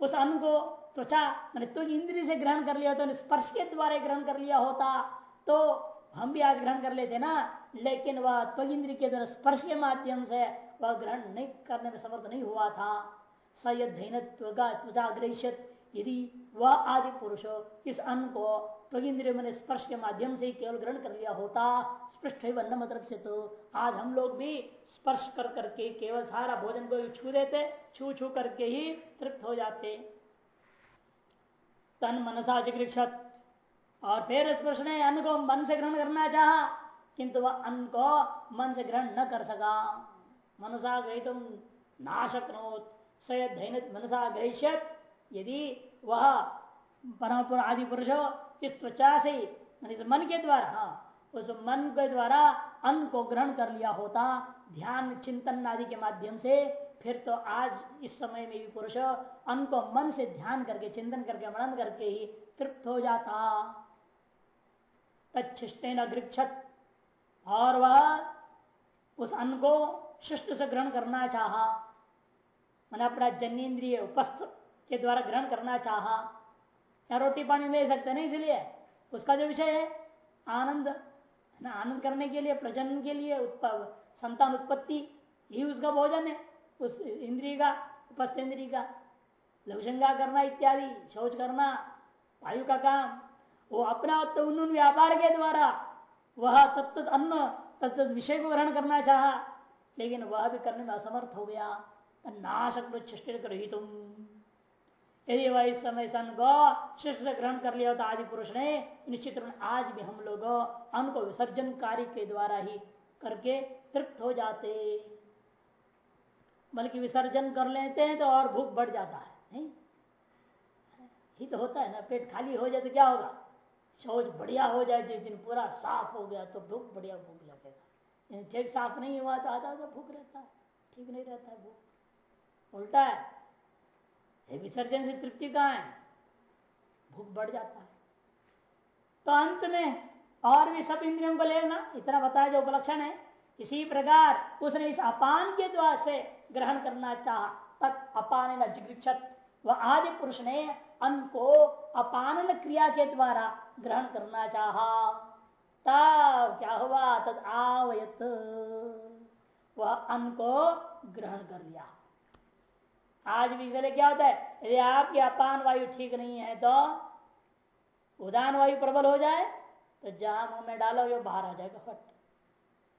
उस अन्न को त्वचा, मैंने तो इंद्रिय से ग्रहण कर लिया तो स्पर्श के द्वारा ग्रहण कर लिया होता तो हम भी आज ग्रहण कर लेते ना, लेकिन वह त्वग इंद्र के द्वारा स्पर्श के माध्यम से वह ग्रहण नहीं करने में समर्थ नहीं हुआ था। सयद यदि वह आदि पुरुष इस अन्न को त्वगिंद्रिय मैंने स्पर्श के माध्यम से केवल ग्रहण कर लिया होता, स्पृष्ट वर्ण मतलब से तो आज हम लोग भी स्पर्श कर करके केवल सारा भोजन को छू देते, छू छू करके ही तृप्त हो जाते। तन मनसा चिकित्सत और फिर स्पर्श ने अन्न को मन से ग्रहण करना चाहा किंतु वह अन्न को मन से ग्रहण न कर सका। मनसा ग्रहित नाशक्नोत सयद मनसा ग्रहिष्यत। यदि वह परम आदि पुरुष इस त्वचा से इस मन के द्वारा हाँ, उस मन के द्वारा अन्न को ग्रहण कर लिया होता ध्यान चिंतन आदि के माध्यम से फिर तो आज इस समय में भी पुरुष अन्न को मन से ध्यान करके चिंतन करके मनन करके ही तृप्त हो जाता। तच्छिष्टेन अग्रिक्षत और वह उस अन्न को शिष्ट से ग्रहण करना चाहा। मैंने अपना जन्नेन्द्रिय उपस्थ के द्वारा ग्रहण करना चाहा। या रोटी पानी ले सकते नहीं इसलिए? उसका जो विषय है, आनंद। ना? आनंद करने के लिए, प्रजनन के लिए संतान उत्पत्ति ही उसका भोजन है। उस इंद्रिय का, उपस्थ इंद्रिय का। लघुशंगा करना इत्यादि, शौच करना, वायु का काम वो अपना तो उन व्यापार के द्वारा वह तत्त अन्न, तत्त विषय को ग्रहण करना चाहा, लेकिन वह भी करने में असमर्थ हो गया। नाशक यदि वह इस समय सन को शिष्य ग्रहण कर लिया होता आदि पुरुष ने निश्चित रूप आज भी हम लोग अन्न को विसर्जन कार्य के द्वारा ही करके तृप्त हो जाते। बल्कि विसर्जन कर लेते हैं तो और भूख बढ़ जाता है, नहीं? ही तो होता है ना, पेट खाली हो जाए तो क्या होगा? शौच बढ़िया हो जाए, जिस दिन पूरा साफ़ हो गया तो भूख बढ़िया भूख लगेगा। ठीक साफ़ नहीं हुआ तो आधा तो भूख रहता है, ठीक नहीं रहता है भूख। उल्टा है विसर्जन से तृप्ति कहाँ है? भूख बढ़ जाता है। तो अंत में और भी सब इंद्रियों को लेना, इतना बताया जो उपलक्षण है, इसी प्रकार उसने इस अपान के द्वारा से ग्रहण करना चाह। तत् अपान जिगृक्षत वह आदि पुरुष ने अन्न को अपानन क्रिया के द्वारा ग्रहण करना चाहा। तब क्या हुआ? तद आवयत। वह अन्न को ग्रहण कर लिया। आज भी इसलिए क्या होता है? यदि आपकी अपान वायु ठीक नहीं है तो उदान वायु प्रबल हो जाए तो जहाँ मुँह में डालो, ये बाहर आ जाएगा फट।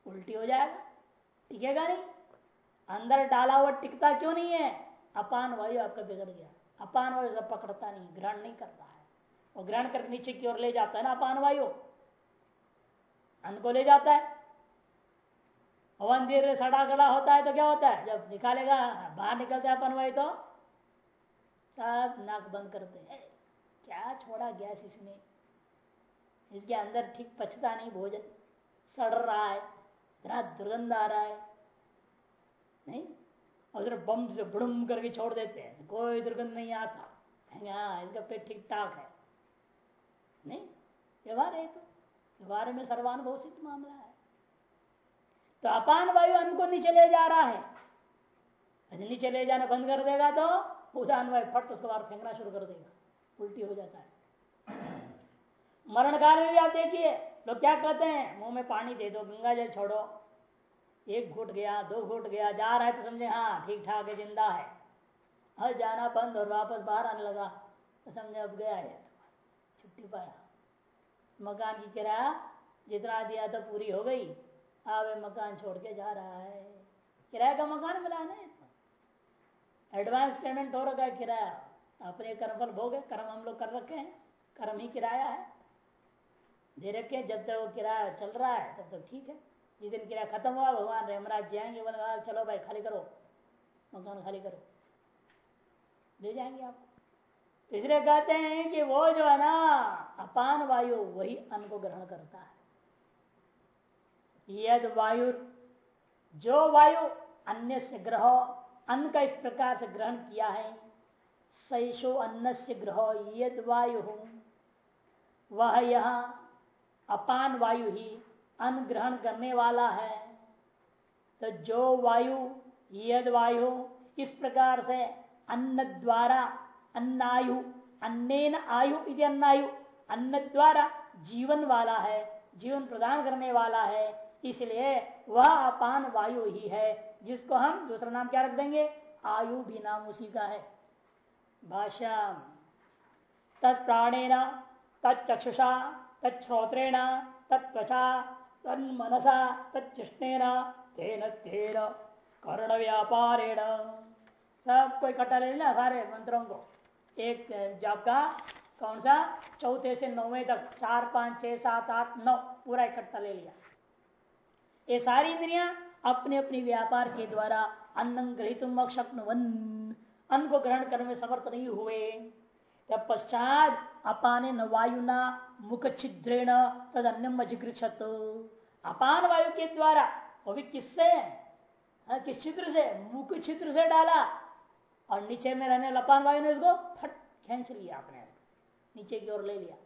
उल्टी हो जाएगा। टिकेगा नहीं। अंदर डाला हुआ टिकता क्यों नहीं है? अपान वायु आपका बिगड़ गया। अपान वायु सब पकड़ता नहीं, ग्रहण नहीं करता है। और ग्रहण करके नीचे की ओर ले जाता है ना अपान वायु। अन्न को ले जाता है। मंदिर सड़ा गड़ा होता है तो क्या होता है? जब निकालेगा, बाहर निकलता है अपन वायु तो। सब नाक बंद करते हैं। क्या छोड़ा गैस इसने? इसके अंदर ठीक पचता नहीं भोजन। सड़ रहा है दुर्गंध आ रहा है। नहीं? और सिर्फ़ बम से बुड़म करके छोड़ देते हैं। कोई दुर्गंध नहीं आता। हाँ इसका पेट ठीक ठाक है। नहीं व्यवहार है तो। व्यवहार में सर्वानुभव सिद्ध मामला है। तो अपान वायु अन्न को नीचे ले जा रहा है। नीचे ले जाना बंद कर देगा तो उदान वायु फट, उसके बाद फेंकना शुरू कर देगा। उल्टी हो जाता है। मरण काल में भी आप देखिए। लोग क्या कहते हैं? मुँह में पानी दे दो, गंगा जल छोड़ो। एक घुट गया, दो घुट गया, जा रहा है तो समझे हाँ ठीक ठाक है, ज़िंदा है। हर जाना बंद और वापस बाहर आने लगा तो समझे अब गया है छुट्टी पाया। मकान की किराया जितना दिया था पूरी हो गई। अब मकान छोड़ के जा रहा है। किराया का मकान मिला ना एडवांस पेमेंट हो रखा है किराया। अपने कर्म फल भोगे कर्म हम लोग कर रखे हैं। कर्म ही किराया है। दे रखे जब तक वो किराया चल रहा है, तब तक ठीक है। जिस दिन किराया खत्म हुआ, भगवान रेमराज जाएँगे बोले चलो भाई, खाली करो, मकान खाली करो। दे जाएँगे आपको। तो इसलिए कहते हैं कि वो जो है ना, अपान वायु, वही अन्न को ग्रहण करता है। यद वायु, जो वायु अन्य से ग्रह, अन्न का इस प्रकार से ग्रहण किया है, सैशो अन्न से ग्रह यद वायु। वह यह अपान वायु ही अन्न ग्रहण करने वाला है। तो जो वायु, यद वायु, इस प्रकार से अन्न द्वारा, अन्नायु, अन्नेन आयु इति अन्नायु, अन्न द्वारा जीवन वाला है, जीवन प्रदान करने वाला है, इसलिए वह अपान वायु ही है, जिसको हम दूसरा नाम क्या रख देंगे? आयु भी नाम उसी का है। भाषा तत्प्राणेन तत्चक्षुषा तत्श्रोत्रेण तत्वचा तन्मनसा तच्चिष्णेन तेन तेन कर्ण व्यापारेण सबको इकट्ठा ले लेना, सारे मंत्रों को। एक जॉब का, कौन सा? चौथे से नौवे तक, चार, पाँच, छह, सात, आठ, नौ, पूरा इकट्ठा ले लिया। ये सारी इंद्रिया अपने अपने व्यापार के द्वारा अन्न ग्रहित अन्न को ग्रहण करने में समर्थ नहीं हुए। पश्चात अपाने न वायुना मुख छिद्रेण तद अजिगृक्षत अपान वायु के द्वारा वो भी किससे हाँ, किस छिद्र से? मुख छिद्र से डाला। और नीचे में रहने लपान वायु ने उसको फट खेच लिया आपने नीचे की ओर ले लिया।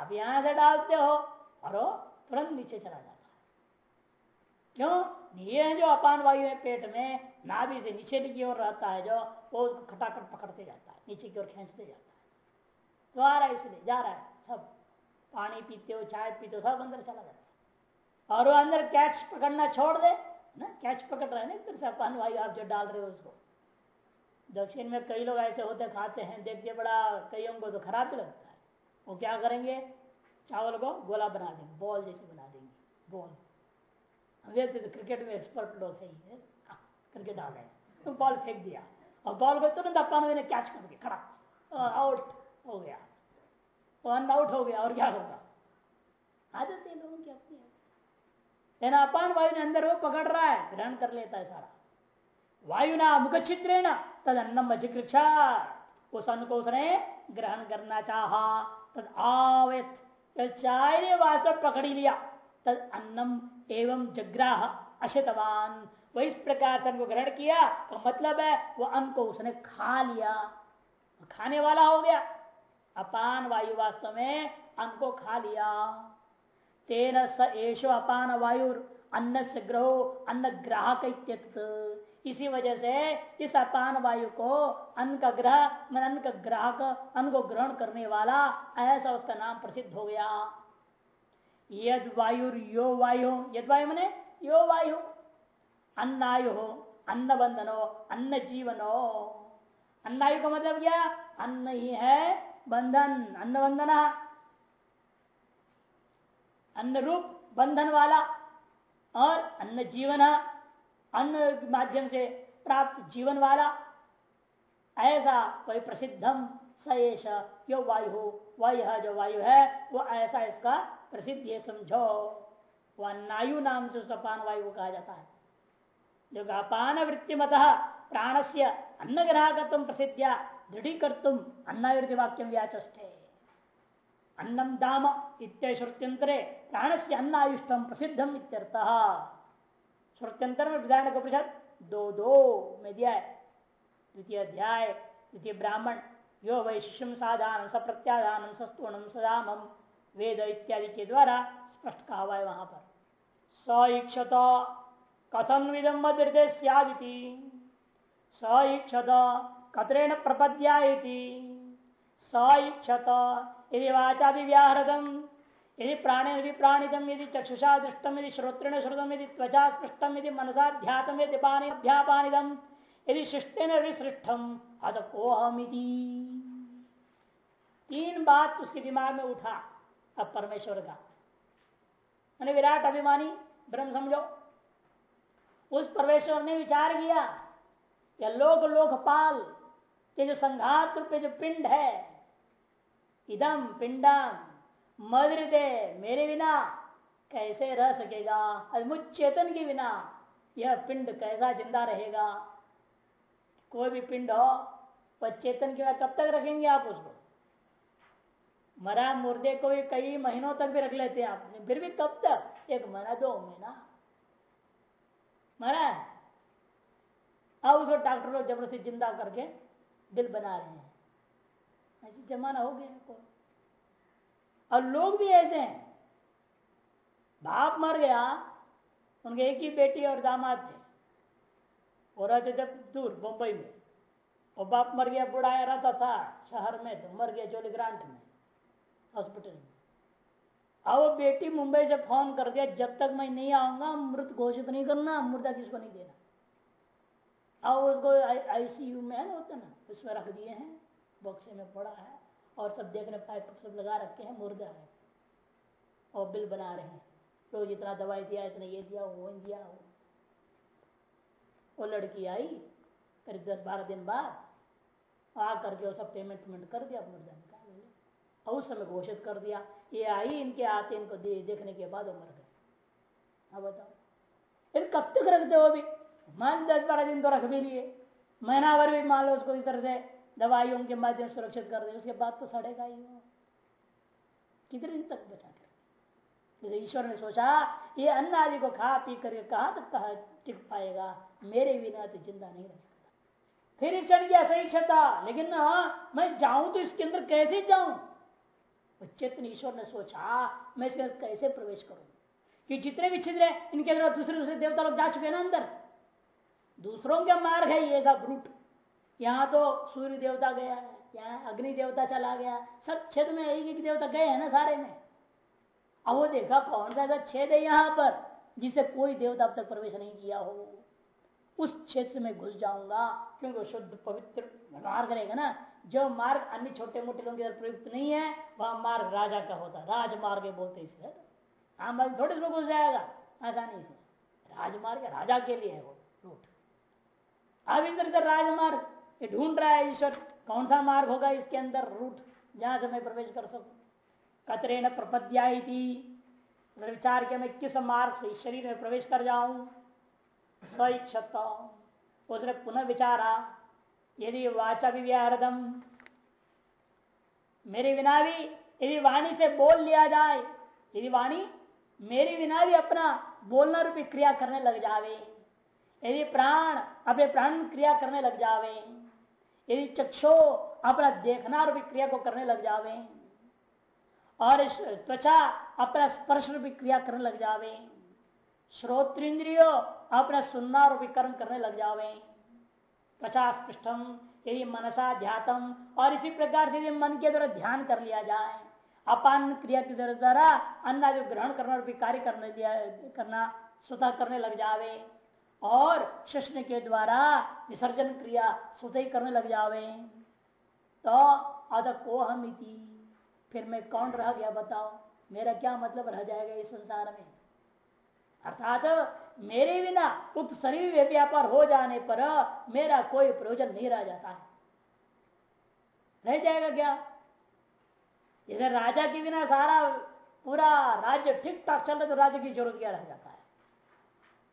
आप यहाँ से डालते हो और वो तुरंत नीचे चला जाता है। क्यों? ये जो अपान वायु है पेट में नाभि से नीचे की ओर रहता है जो वो उसको खटाखट पकड़ते जाता है। नीचे की ओर खींचते जाता है। तो आ रहा है इसलिए जा रहा है, सब पानी पीते हो, चाय पीते हो, सब अंदर चला जाता है। और वो अंदर कैच पकड़ना छोड़ दे, ना, कैच पकड़ रहे ना फिर से, अपान वायु आप जो डाल रहे हो उसको। दक्षिण में कई लोग ऐसे होते खाते हैं देखते बड़ा कईयों को तो खराब भी लगता है। वो क्या करेंगे? चावल को गोला बना देंगे, बॉल जैसे बना देंगे, बॉल। हम देखते तो क्रिकेट में एक्सपर्ट लोग है क्रिकेट डाल रहे तो बॉल फेंक दिया। और बॉल को तुरंत अपान ने कैच कर दिया खड़ा। आउट हो गया। वन आउट हो गया, और क्या होगा? आदत है लोगों की अपनी। लेना अपान वायु ने अंदर वो पकड़ रहा है ग्रहण कर लेता है सारा। वायु ना मुख छिद्रे न तद अन्नम अजिकृक्षा उस अन्न को उसने ग्रहण करना चाहा, तद आवेत। चाय ने वास्तव पकड़ लिया तद अन्नम एवं जग्राह अशतवान। वह इस प्रकार से को ग्रहण किया तो मतलब है वह अन्न को उसने खा लिया। खाने वाला हो गया। अपान वायु वास्तव में अन्न को खा लिया। तेन स एशो अपान वायु अन्न से ग्रहो, अन्न ग्राहक इसी वजह से इस अपान वायु को अन्न का ग्रह, मन अन्न का ग्राहक, अन्न को ग्रहण करने वाला, ऐसा उसका नाम प्रसिद्ध हो गया। यद वायु यो वायु। यद वायु मने यो वायु। अन्नायु हो अन्न बंधन हो अन्न जीवन हो अन्नायु का मतलब क्या? अन्न ही है बंधन अन्न बंधना अन्न रूप बंधन वाला और अन्न जीवन अन्न माध्यम से प्राप्त जीवन वाला। ऐसा कोई प्रसिद्धम सएश यो वायु वायु जो वायु है, वो ऐसा इसका प्रसिद्ध ये समझो। वो अन्नायु नाम से उस अपान वायु कहा जाता है। जो अपान वृत्तिमत प्राण से अन्न ग्राहकत्व प्रसिद्ध दृढ़ तुम अन्नावृत्ति वाक्यम व्याचे अन्नम दाम इत्यश्रुत्यंतरे प्राण से अन्नायुष्टम प्रसिद्धम इत्यर्थ। श्रुत्यंतर में विधान का परिषद दो दो में दिया है द्वितीय अध्याय द्वितीय ब्राह्मण, यो वैशिष्यम साधान सप्रत्याधान सस्तुणम सदाम वेद इत्यादि के द्वारा स्पष्ट कहा हुआ है वहाँ पर सईक्षत कथन विदम हृदय सदी सईक्षत कतरेण प्रपद्या सईक्षत यदि वाचा भी व्याहृतम यदि प्राणे भी प्राणितम यदि चक्षुषा दृष्टम यदि श्रोत्रेण श्रुतम यदि त्वचा स्पृष्टम यदि मनसा ध्यातम यदि अध्यापानिदम यदि शिष्टेन विसृष्टम। अद कोहमिति तीन बात उसके दिमाग में उठा। अब परमेश्वर का। मैंने विराट अभिमानी, ब्रह्म समझो। उस परमेश्वर ने विचार किया या लोक लोकपाल के जो संघात रूप जो पिंड है, इदम पिंडम मदृदे मेरे बिना कैसे रह सकेगा? चेतन के बिना यह पिंड कैसा ज़िंदा रहेगा? कोई भी पिंड हो पर चेतन के बाद कब तक रखेंगे आप उसको? मरा मुर्दे को भी कई महीनों तक भी रख लेते हैं आप। फिर भी कब तक? एक महीना, दो महीना। मरा है अब उसको डॉक्टर लोग ज़बरदस्ती ज़िंदा करके दिल बना रहे हैं। ऐसी जमाना हो गया और लोग भी ऐसे हैं। बाप मर गया, उनके एक ही बेटी और दामाद थे। वो रहते जब दूर, मुंबई में। और बाप मर गया, बुढ़ाया रहता था शहर में तो मर गया जोली ग्रांट में हॉस्पिटल में। अब बेटी मुंबई से फ़ोन कर दिया जब तक मैं नहीं आऊँगा मृत घोषित नहीं करना मुर्दा किसको नहीं देना? अब उसको आईसीयू में है ना, होता ना, उसमें रख दिए हैं बक्से में पड़ा है, और सब देखने पाइप सब लगा रखे हैं, मुर्दा है, और बिल बना रहे हैं। रोज इतना दवाई दिया, इतना ये दिया, वो दिया, वो। वो लड़की आई, करीब दस बारह दिन बाद आ करके वो सब पेमेंट वेमेंट कर दिया, मुर्दा उस समय घोषित कर दिया। ये आई इनके आते इनको दे, देखने के बाद मर गए। अब बताओ। फिर कब तक रखते हो अभी? मान दस बारह दिन तो रख भी लिए। महीना भर भी मान लो उसको इस तरह से दवाइयों के माध्यम सुरक्षित कर दे। उसके बाद तो सड़ेगा ही कितने दिन तक बचा कर जैसे ईश्वर ने सोचा ये अन्न आदि को खा पी करके कहा तक कहा टिक पाएगा? मेरे बिना तो ज़िंदा नहीं रह सकता। फिर चढ़ गया सही क्षता लेकिन ना मैं जाऊँ तो इसके अंदर कैसे जाऊँ? चेतन ईश्वर ने सोचा, मैं इसके कैसे प्रवेश करूँ? कि जितने भी छिद्र है, इनके अंदर दूसरे दूसरे देवता लोग जा चुके हैं ना अंदर। दूसरों का मार्ग है ये सब रूट। यहाँ तो सूर्य देवता गया है, यहाँ अग्नि देवता चला गया सब क्षेत्र में एक एक देवता गए हैं ना सारे में। अब वो देखा, कौन सा ऐसा छेद है यहाँ पर जिसे कोई देवता अब तक प्रवेश नहीं किया हो, उस क्षेत्र में घुस जाऊँगा, क्योंकि शुद्ध पवित्र मार्ग रहेगा ना। जो मार्ग अन्य छोटे मोटे लोगों के प्रयुक्त नहीं है, वह मार्ग राजा का होता राजमार्ग बोलते इसे। आम आदमी थोड़े उसमें घुस जाएगा। आसानी से। राजमार्ग राजा के लिए है वो रूट। अब इधर से राजमार्ग, ये ढूंढ रहा है ईश्वर, कौन सा मार्ग होगा इसके अंदर रूट, जहाँ से मैं प्रवेश कर सकूँ? कतरे न प्रपद्या विचार किया मैं किस मार्ग से शरीर में प्रवेश कर जाऊँ? स्विच्छत उसने पुनः विचारा यदि वाचा भी व्याहृदम मेरे बिना भी यदि वाणी से बोल लिया जाए, यदि वाणी मेरे बिना भी अपना बोलना रूपी क्रिया करने लग जावे, यदि प्राण अपने प्राण क्रिया करने लग जावे, यदि चक्षो अपना देखना रूपी क्रिया को करने लग जावे, और त्वचा अपना स्पर्श रूपी क्रिया करने लग जावे श्रोत श्रोत्रिंद्रियो अपना सुनना रूपी कर्म करने लग जावे त्वचा पृष्ठम यदि मनसा ध्यातम, और इसी प्रकार से यदि मन के द्वारा ध्यान कर लिया जाए, अपान क्रिया के द्वारा अन्न जो ग्रहण करना रूपी कार्य करने करना स्वतः करने लग जावे, और कृष्ण के द्वारा विसर्जन क्रिया स्वतः करने लग जावे तो अद को हम फिर मैं कौन रह गया बताओ? मेरा क्या मतलब रह जाएगा इस संसार में? अर्थात मेरे बिना उक्त शरीर व्यापार हो जाने पर मेरा कोई प्रयोजन नहीं रह जाता है। रह जाएगा क्या? जैसे राजा के बिना सारा पूरा राज्य ठीक ठाक चल रहा तो राज्य की ज़रूरत क्या रह जाता है,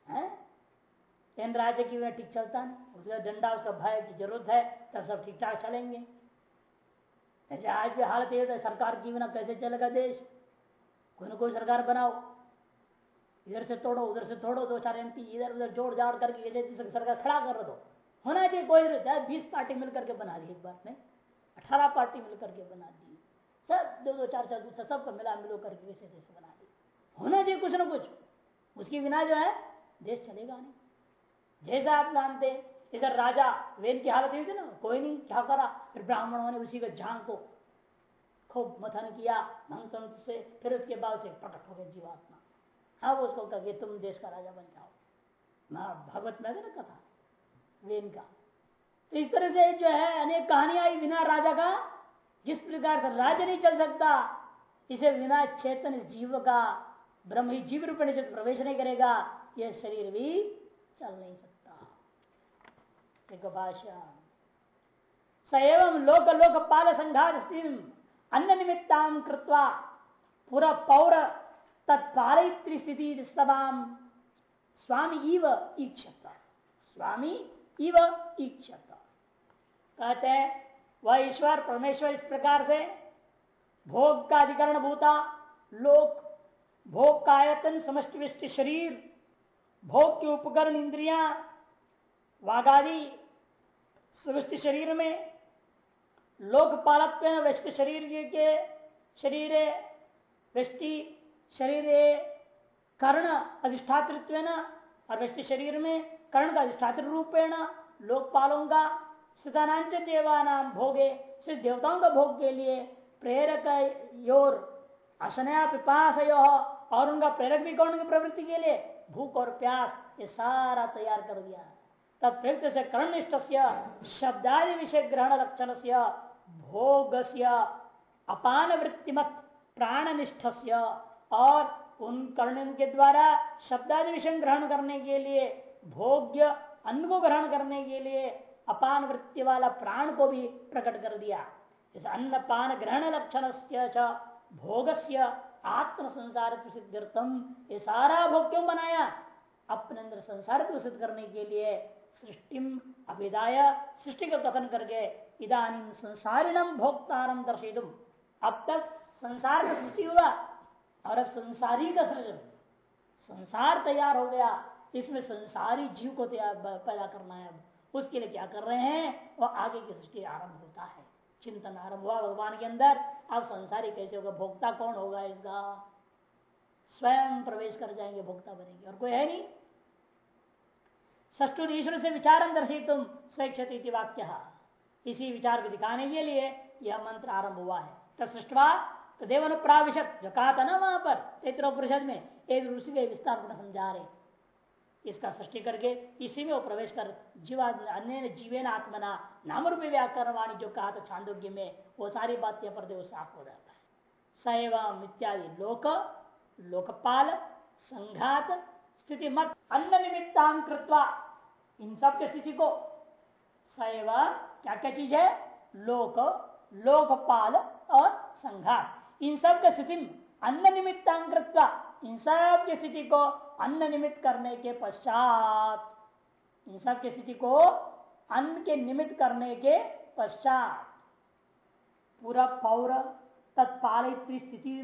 है? इन राज्य की बिना ठीक चलता नहीं। उसका डंडा उसका भय की ज़रूरत है तब सब ठीक ठाक चलेंगे। ऐसे आज भी हालत ये सरकार की बिना कैसे चलेगा देश? कोई ना कोई सरकार बनाओ। इधर से तोड़ो, उधर से तोड़ो, दो चार एमपी इधर उधर जोड़ जाड़ करके जैसे सरकार खड़ा कर दो। होना चाहिए कोई बीस पार्टी मिलकर के बना दी एक बार में अठारह पार्टी मिलकर के बना दी। सब दो दो, चार चार, दूसरा सबको मिला, मिलो करके कैसे देश बना दी। होना चाहिए कुछ ना कुछ। उसके बिना जो है, देश चलेगा नहीं। जैसा आप जानते इधर राजा वेन की हालत हुई थी ना, कोई नहीं, क्या करा? फिर ब्राह्मणों ने उसी के झांग को खूब मथन किया मंत्र से, फिर उसके बाद से प्रकट हो गए जीवात्मा। अब उसको कहे तुम देश का राजा बन जाओ। भगवत में ना कथा, वेन का। तो इस तरह से जो है, अनेक कहानियाँ आई बिना राजा का, जिस प्रकार से राज्य नहीं चल सकता, इसे बिना चेतन जीव का, ब्रह्म ही जीव रूप में प्रवेश नहीं करेगा, यह शरीर भी चल नहीं सकता। भाषा सएवं लोक लोकपाल संघात अन्य निमित्ता कृत्वा पूरा पौर तत्पालयित्री स्थिति सभाम स्वामी इव ईक्षता। स्वामी इव ईक्षता। कहते हैं, वह ईश्वर परमेश्वर इस प्रकार से भोग का अधिकरण भूता, लोक, भोग का आयतन, समष्टि शरीर, भोग के उपकरण इंद्रिया वागादि समष्टि शरीर में, लोकपालत्व वैश्व शरीर के, शरीर वृष्टि शरीर कर्ण अधिष्ठातृत्व और शरीर में कर्ण का अधिष्ठात्र रूपेण लोकपालों का स्थितानांच देवानाम भोगे सिर्फ़ देवताओं का भोग के लिए प्रेरक योर असनया पिपास और उनका प्रेरक भी कौन की प्रवृत्ति के लिए? भूख और प्यास, ये सारा तैयार कर दिया। तब प्रयुक्त से कर्णनिष्ठ शब्दादि विषय ग्रहण लक्षण से भोग से अपान वृत्तिमत प्राणनिष्ठ और उन कर्ण के द्वारा शब्दादि विषय ग्रहण करने के लिए, भोग्य अन्न को ग्रहण करने के लिए अपान वृत्ति वाला प्राण को भी प्रकट कर दिया। इस अन्न पान ग्रहण लक्षण भोग से आत्म संसार सिद्ध्यर्थम ये सारा भोग क्यों बनाया? अपने अंदर संसार सिद्ध करने के लिए सृष्टि अभिदाय सृष्टि का कथन करके इधानी संसारिणम भोक्तारम दर्शित अब तक संसार का सृष्टि हुआ। और अब संसारी का सृजन। संसार तैयार हो गया। इसमें संसारी जीव को तैयार पैदा करना है उसके लिए क्या कर रहे हैं? वह आगे की सृष्टि आरंभ होता है। चिंतन आरंभ हुआ भगवान के अंदर। अब संसारी कैसे होगा? भोक्ता कौन होगा इसका? स्वयं प्रवेश कर जाएँगे, भोक्ता बनेंगे। और कोई है नहीं। ष्टुर ईश्वर से विचार दर्शी तुम स्वेक्षति वाक्य। इसी विचार को दिखाने के लिए यह मंत्र आरंभ हुआ है। तस्वा तो देवन प्राविशत जो कहा था ना वहाँ पर तैत्रोपरिषद में, एक ऋषि के विस्तार समझा रहे। इसका सृष्टि करके, इसी में वो प्रवेश कर, जीवा, अन्य जीवेन आत्मना नाम रूप व्याकरण वाणी जो कहा था छांदोग्य में, वो सारी बात यहाँ पर साफ़ हो जाता है। सैवम इत्यादि लोक, लोकपाल, संघात स्थिति मत अन्न निमित्तांग कृत्वा, इन सब के स्थिति को। सैव क्या क्या चीज़ है? लोक, लोकपाल और संघात। इन सब के स्थिति अन्न निमित्तांग कृत्वा इन सब की स्थिति को अन्न निमित्त करने के पश्चात, इन सब की स्थिति को अन्न के निमित्त करने के पश्चात, पूरा पौर तत्पाल स्थिति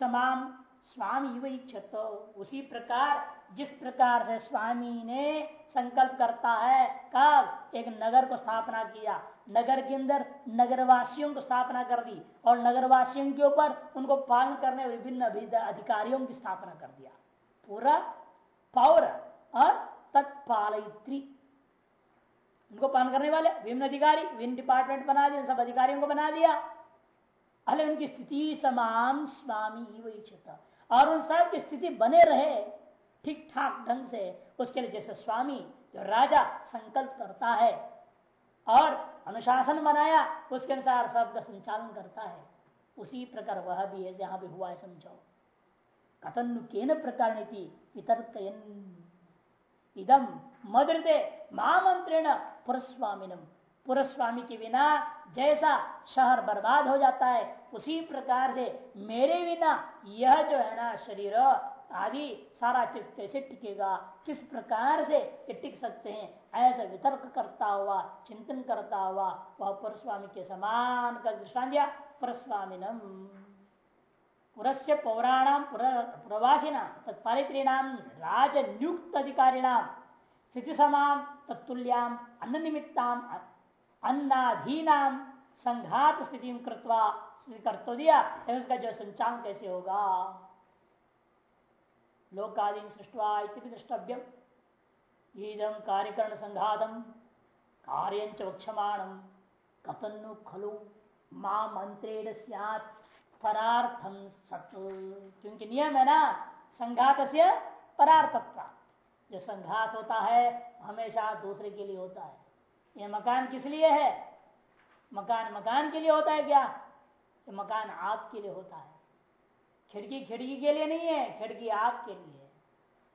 समान स्वामी वही क्षत उसी प्रकार, जिस प्रकार से स्वामी ने संकल्प करता है, कब? एक नगर को स्थापना किया। नगर के अंदर नगरवासियों को स्थापना कर दी और नगरवासियों के ऊपर उनको पालन करने विभिन्न अधिकारियों की स्थापना कर दिया। पूरा पौर और तत्पालयत्री। उनको पालन करने वाले विभिन्न अधिकारी, विभिन्न डिपार्टमेंट बना दिए, सब अधिकारियों को बना दिया। अले उनकी स्थिति समान स्वामी ही वही और उन सब की स्थिति बने रहे ठीक ठाक ढंग से, उसके लिए जैसे स्वामी जो राजा संकल्प करता है। और अनुशासन बनाया, उसके अनुसार सबका संचालन करता है। उसी प्रकार वह भी है, जहाँ भी हुआ है समझो कथन केन प्रकार इदम मदृते महामंत्रेण पुरस्वामिनम। पुरस्वामी के बिना जैसा शहर बर्बाद हो जाता है, उसी प्रकार से मेरे बिना यह जो है ना शरीर आदि सारा चीज़ कैसे टिकेगा। किस प्रकार से ये टिक सकते हैं? ऐसा वितर्क करता हुआ, चिंतन करता हुआ, वह परस्वामी के समान का दृष्टान दिया। परस्वामिनम। पुरस्य पौराणाम प्रवासीनाम तत्पालित्रीणाम राजनियुक्त अधिकारिणाम स्थिति समान तत्तुल्याम अन्न निमित्ताम अन्नाधीनाम संघात स्थिति कृत्वा कर तो दिया उसका जो संचालन कैसे होगा? लोकादि सृष्टवा द्रष्टव्यम। ईदम कार्यकरण संघातम कार्य वक्षमाणम कथनु खलु माँ मंत्रेण परार्थम सत। क्योंकि नियम है ना संघात से परार्थत्व जो संघात होता है हमेशा दूसरे के लिए होता है। यह मकान किस लिए है? मकान मकान के लिए होता है क्या? मकान आपके लिए होता है। खिड़की खिड़की के लिए नहीं है, खिड़की आपके लिए है।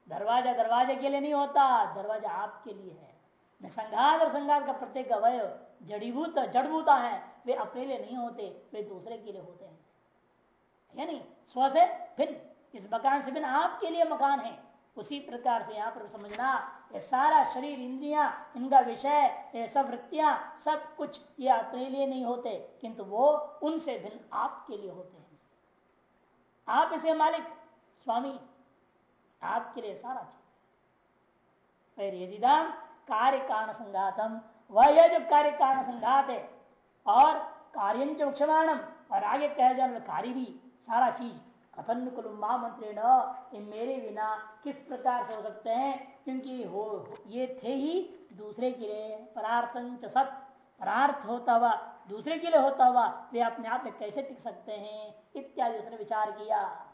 दरवाज़ा दरवाजे के लिए नहीं होता, दरवाज़ा आपके लिए है। संघात और संघात का प्रत्येक अवय जड़ीभूत, जड़भूता है, वे अपने लिए नहीं होते, वे दूसरे के लिए होते हैं। नहीं स्व से भिन्न, इस मकान से भिन्न आपके लिए मकान है। उसी प्रकार से यहाँ पर समझना, ये सारा शरीर, इंद्रिया, इनका विषय, ये सब वृत्तियाँ, सब कुछ ये अपने लिए नहीं होते, किंतु वो उनसे भिन्न आपके लिए होते आप इसे मालिक, स्वामी, आपके लिए सारा चीज़। कार्य कारण संघातम, वह यह जो कार्य कारण संघात है, और कार्य क्षमाणम और आगे कह जाए कार्य भी, सारा चीज़, कथन कुल महामंत्री न मेरे बिना किस प्रकार से हो सकते हैं? क्योंकि हो, ये थे ही दूसरे के लिए परार्थन सत, परार्थ होता हुआ दूसरे के लिए होता हुआ वे अपने आप में कैसे टिक सकते हैं? इत्यादि उसने विचार किया।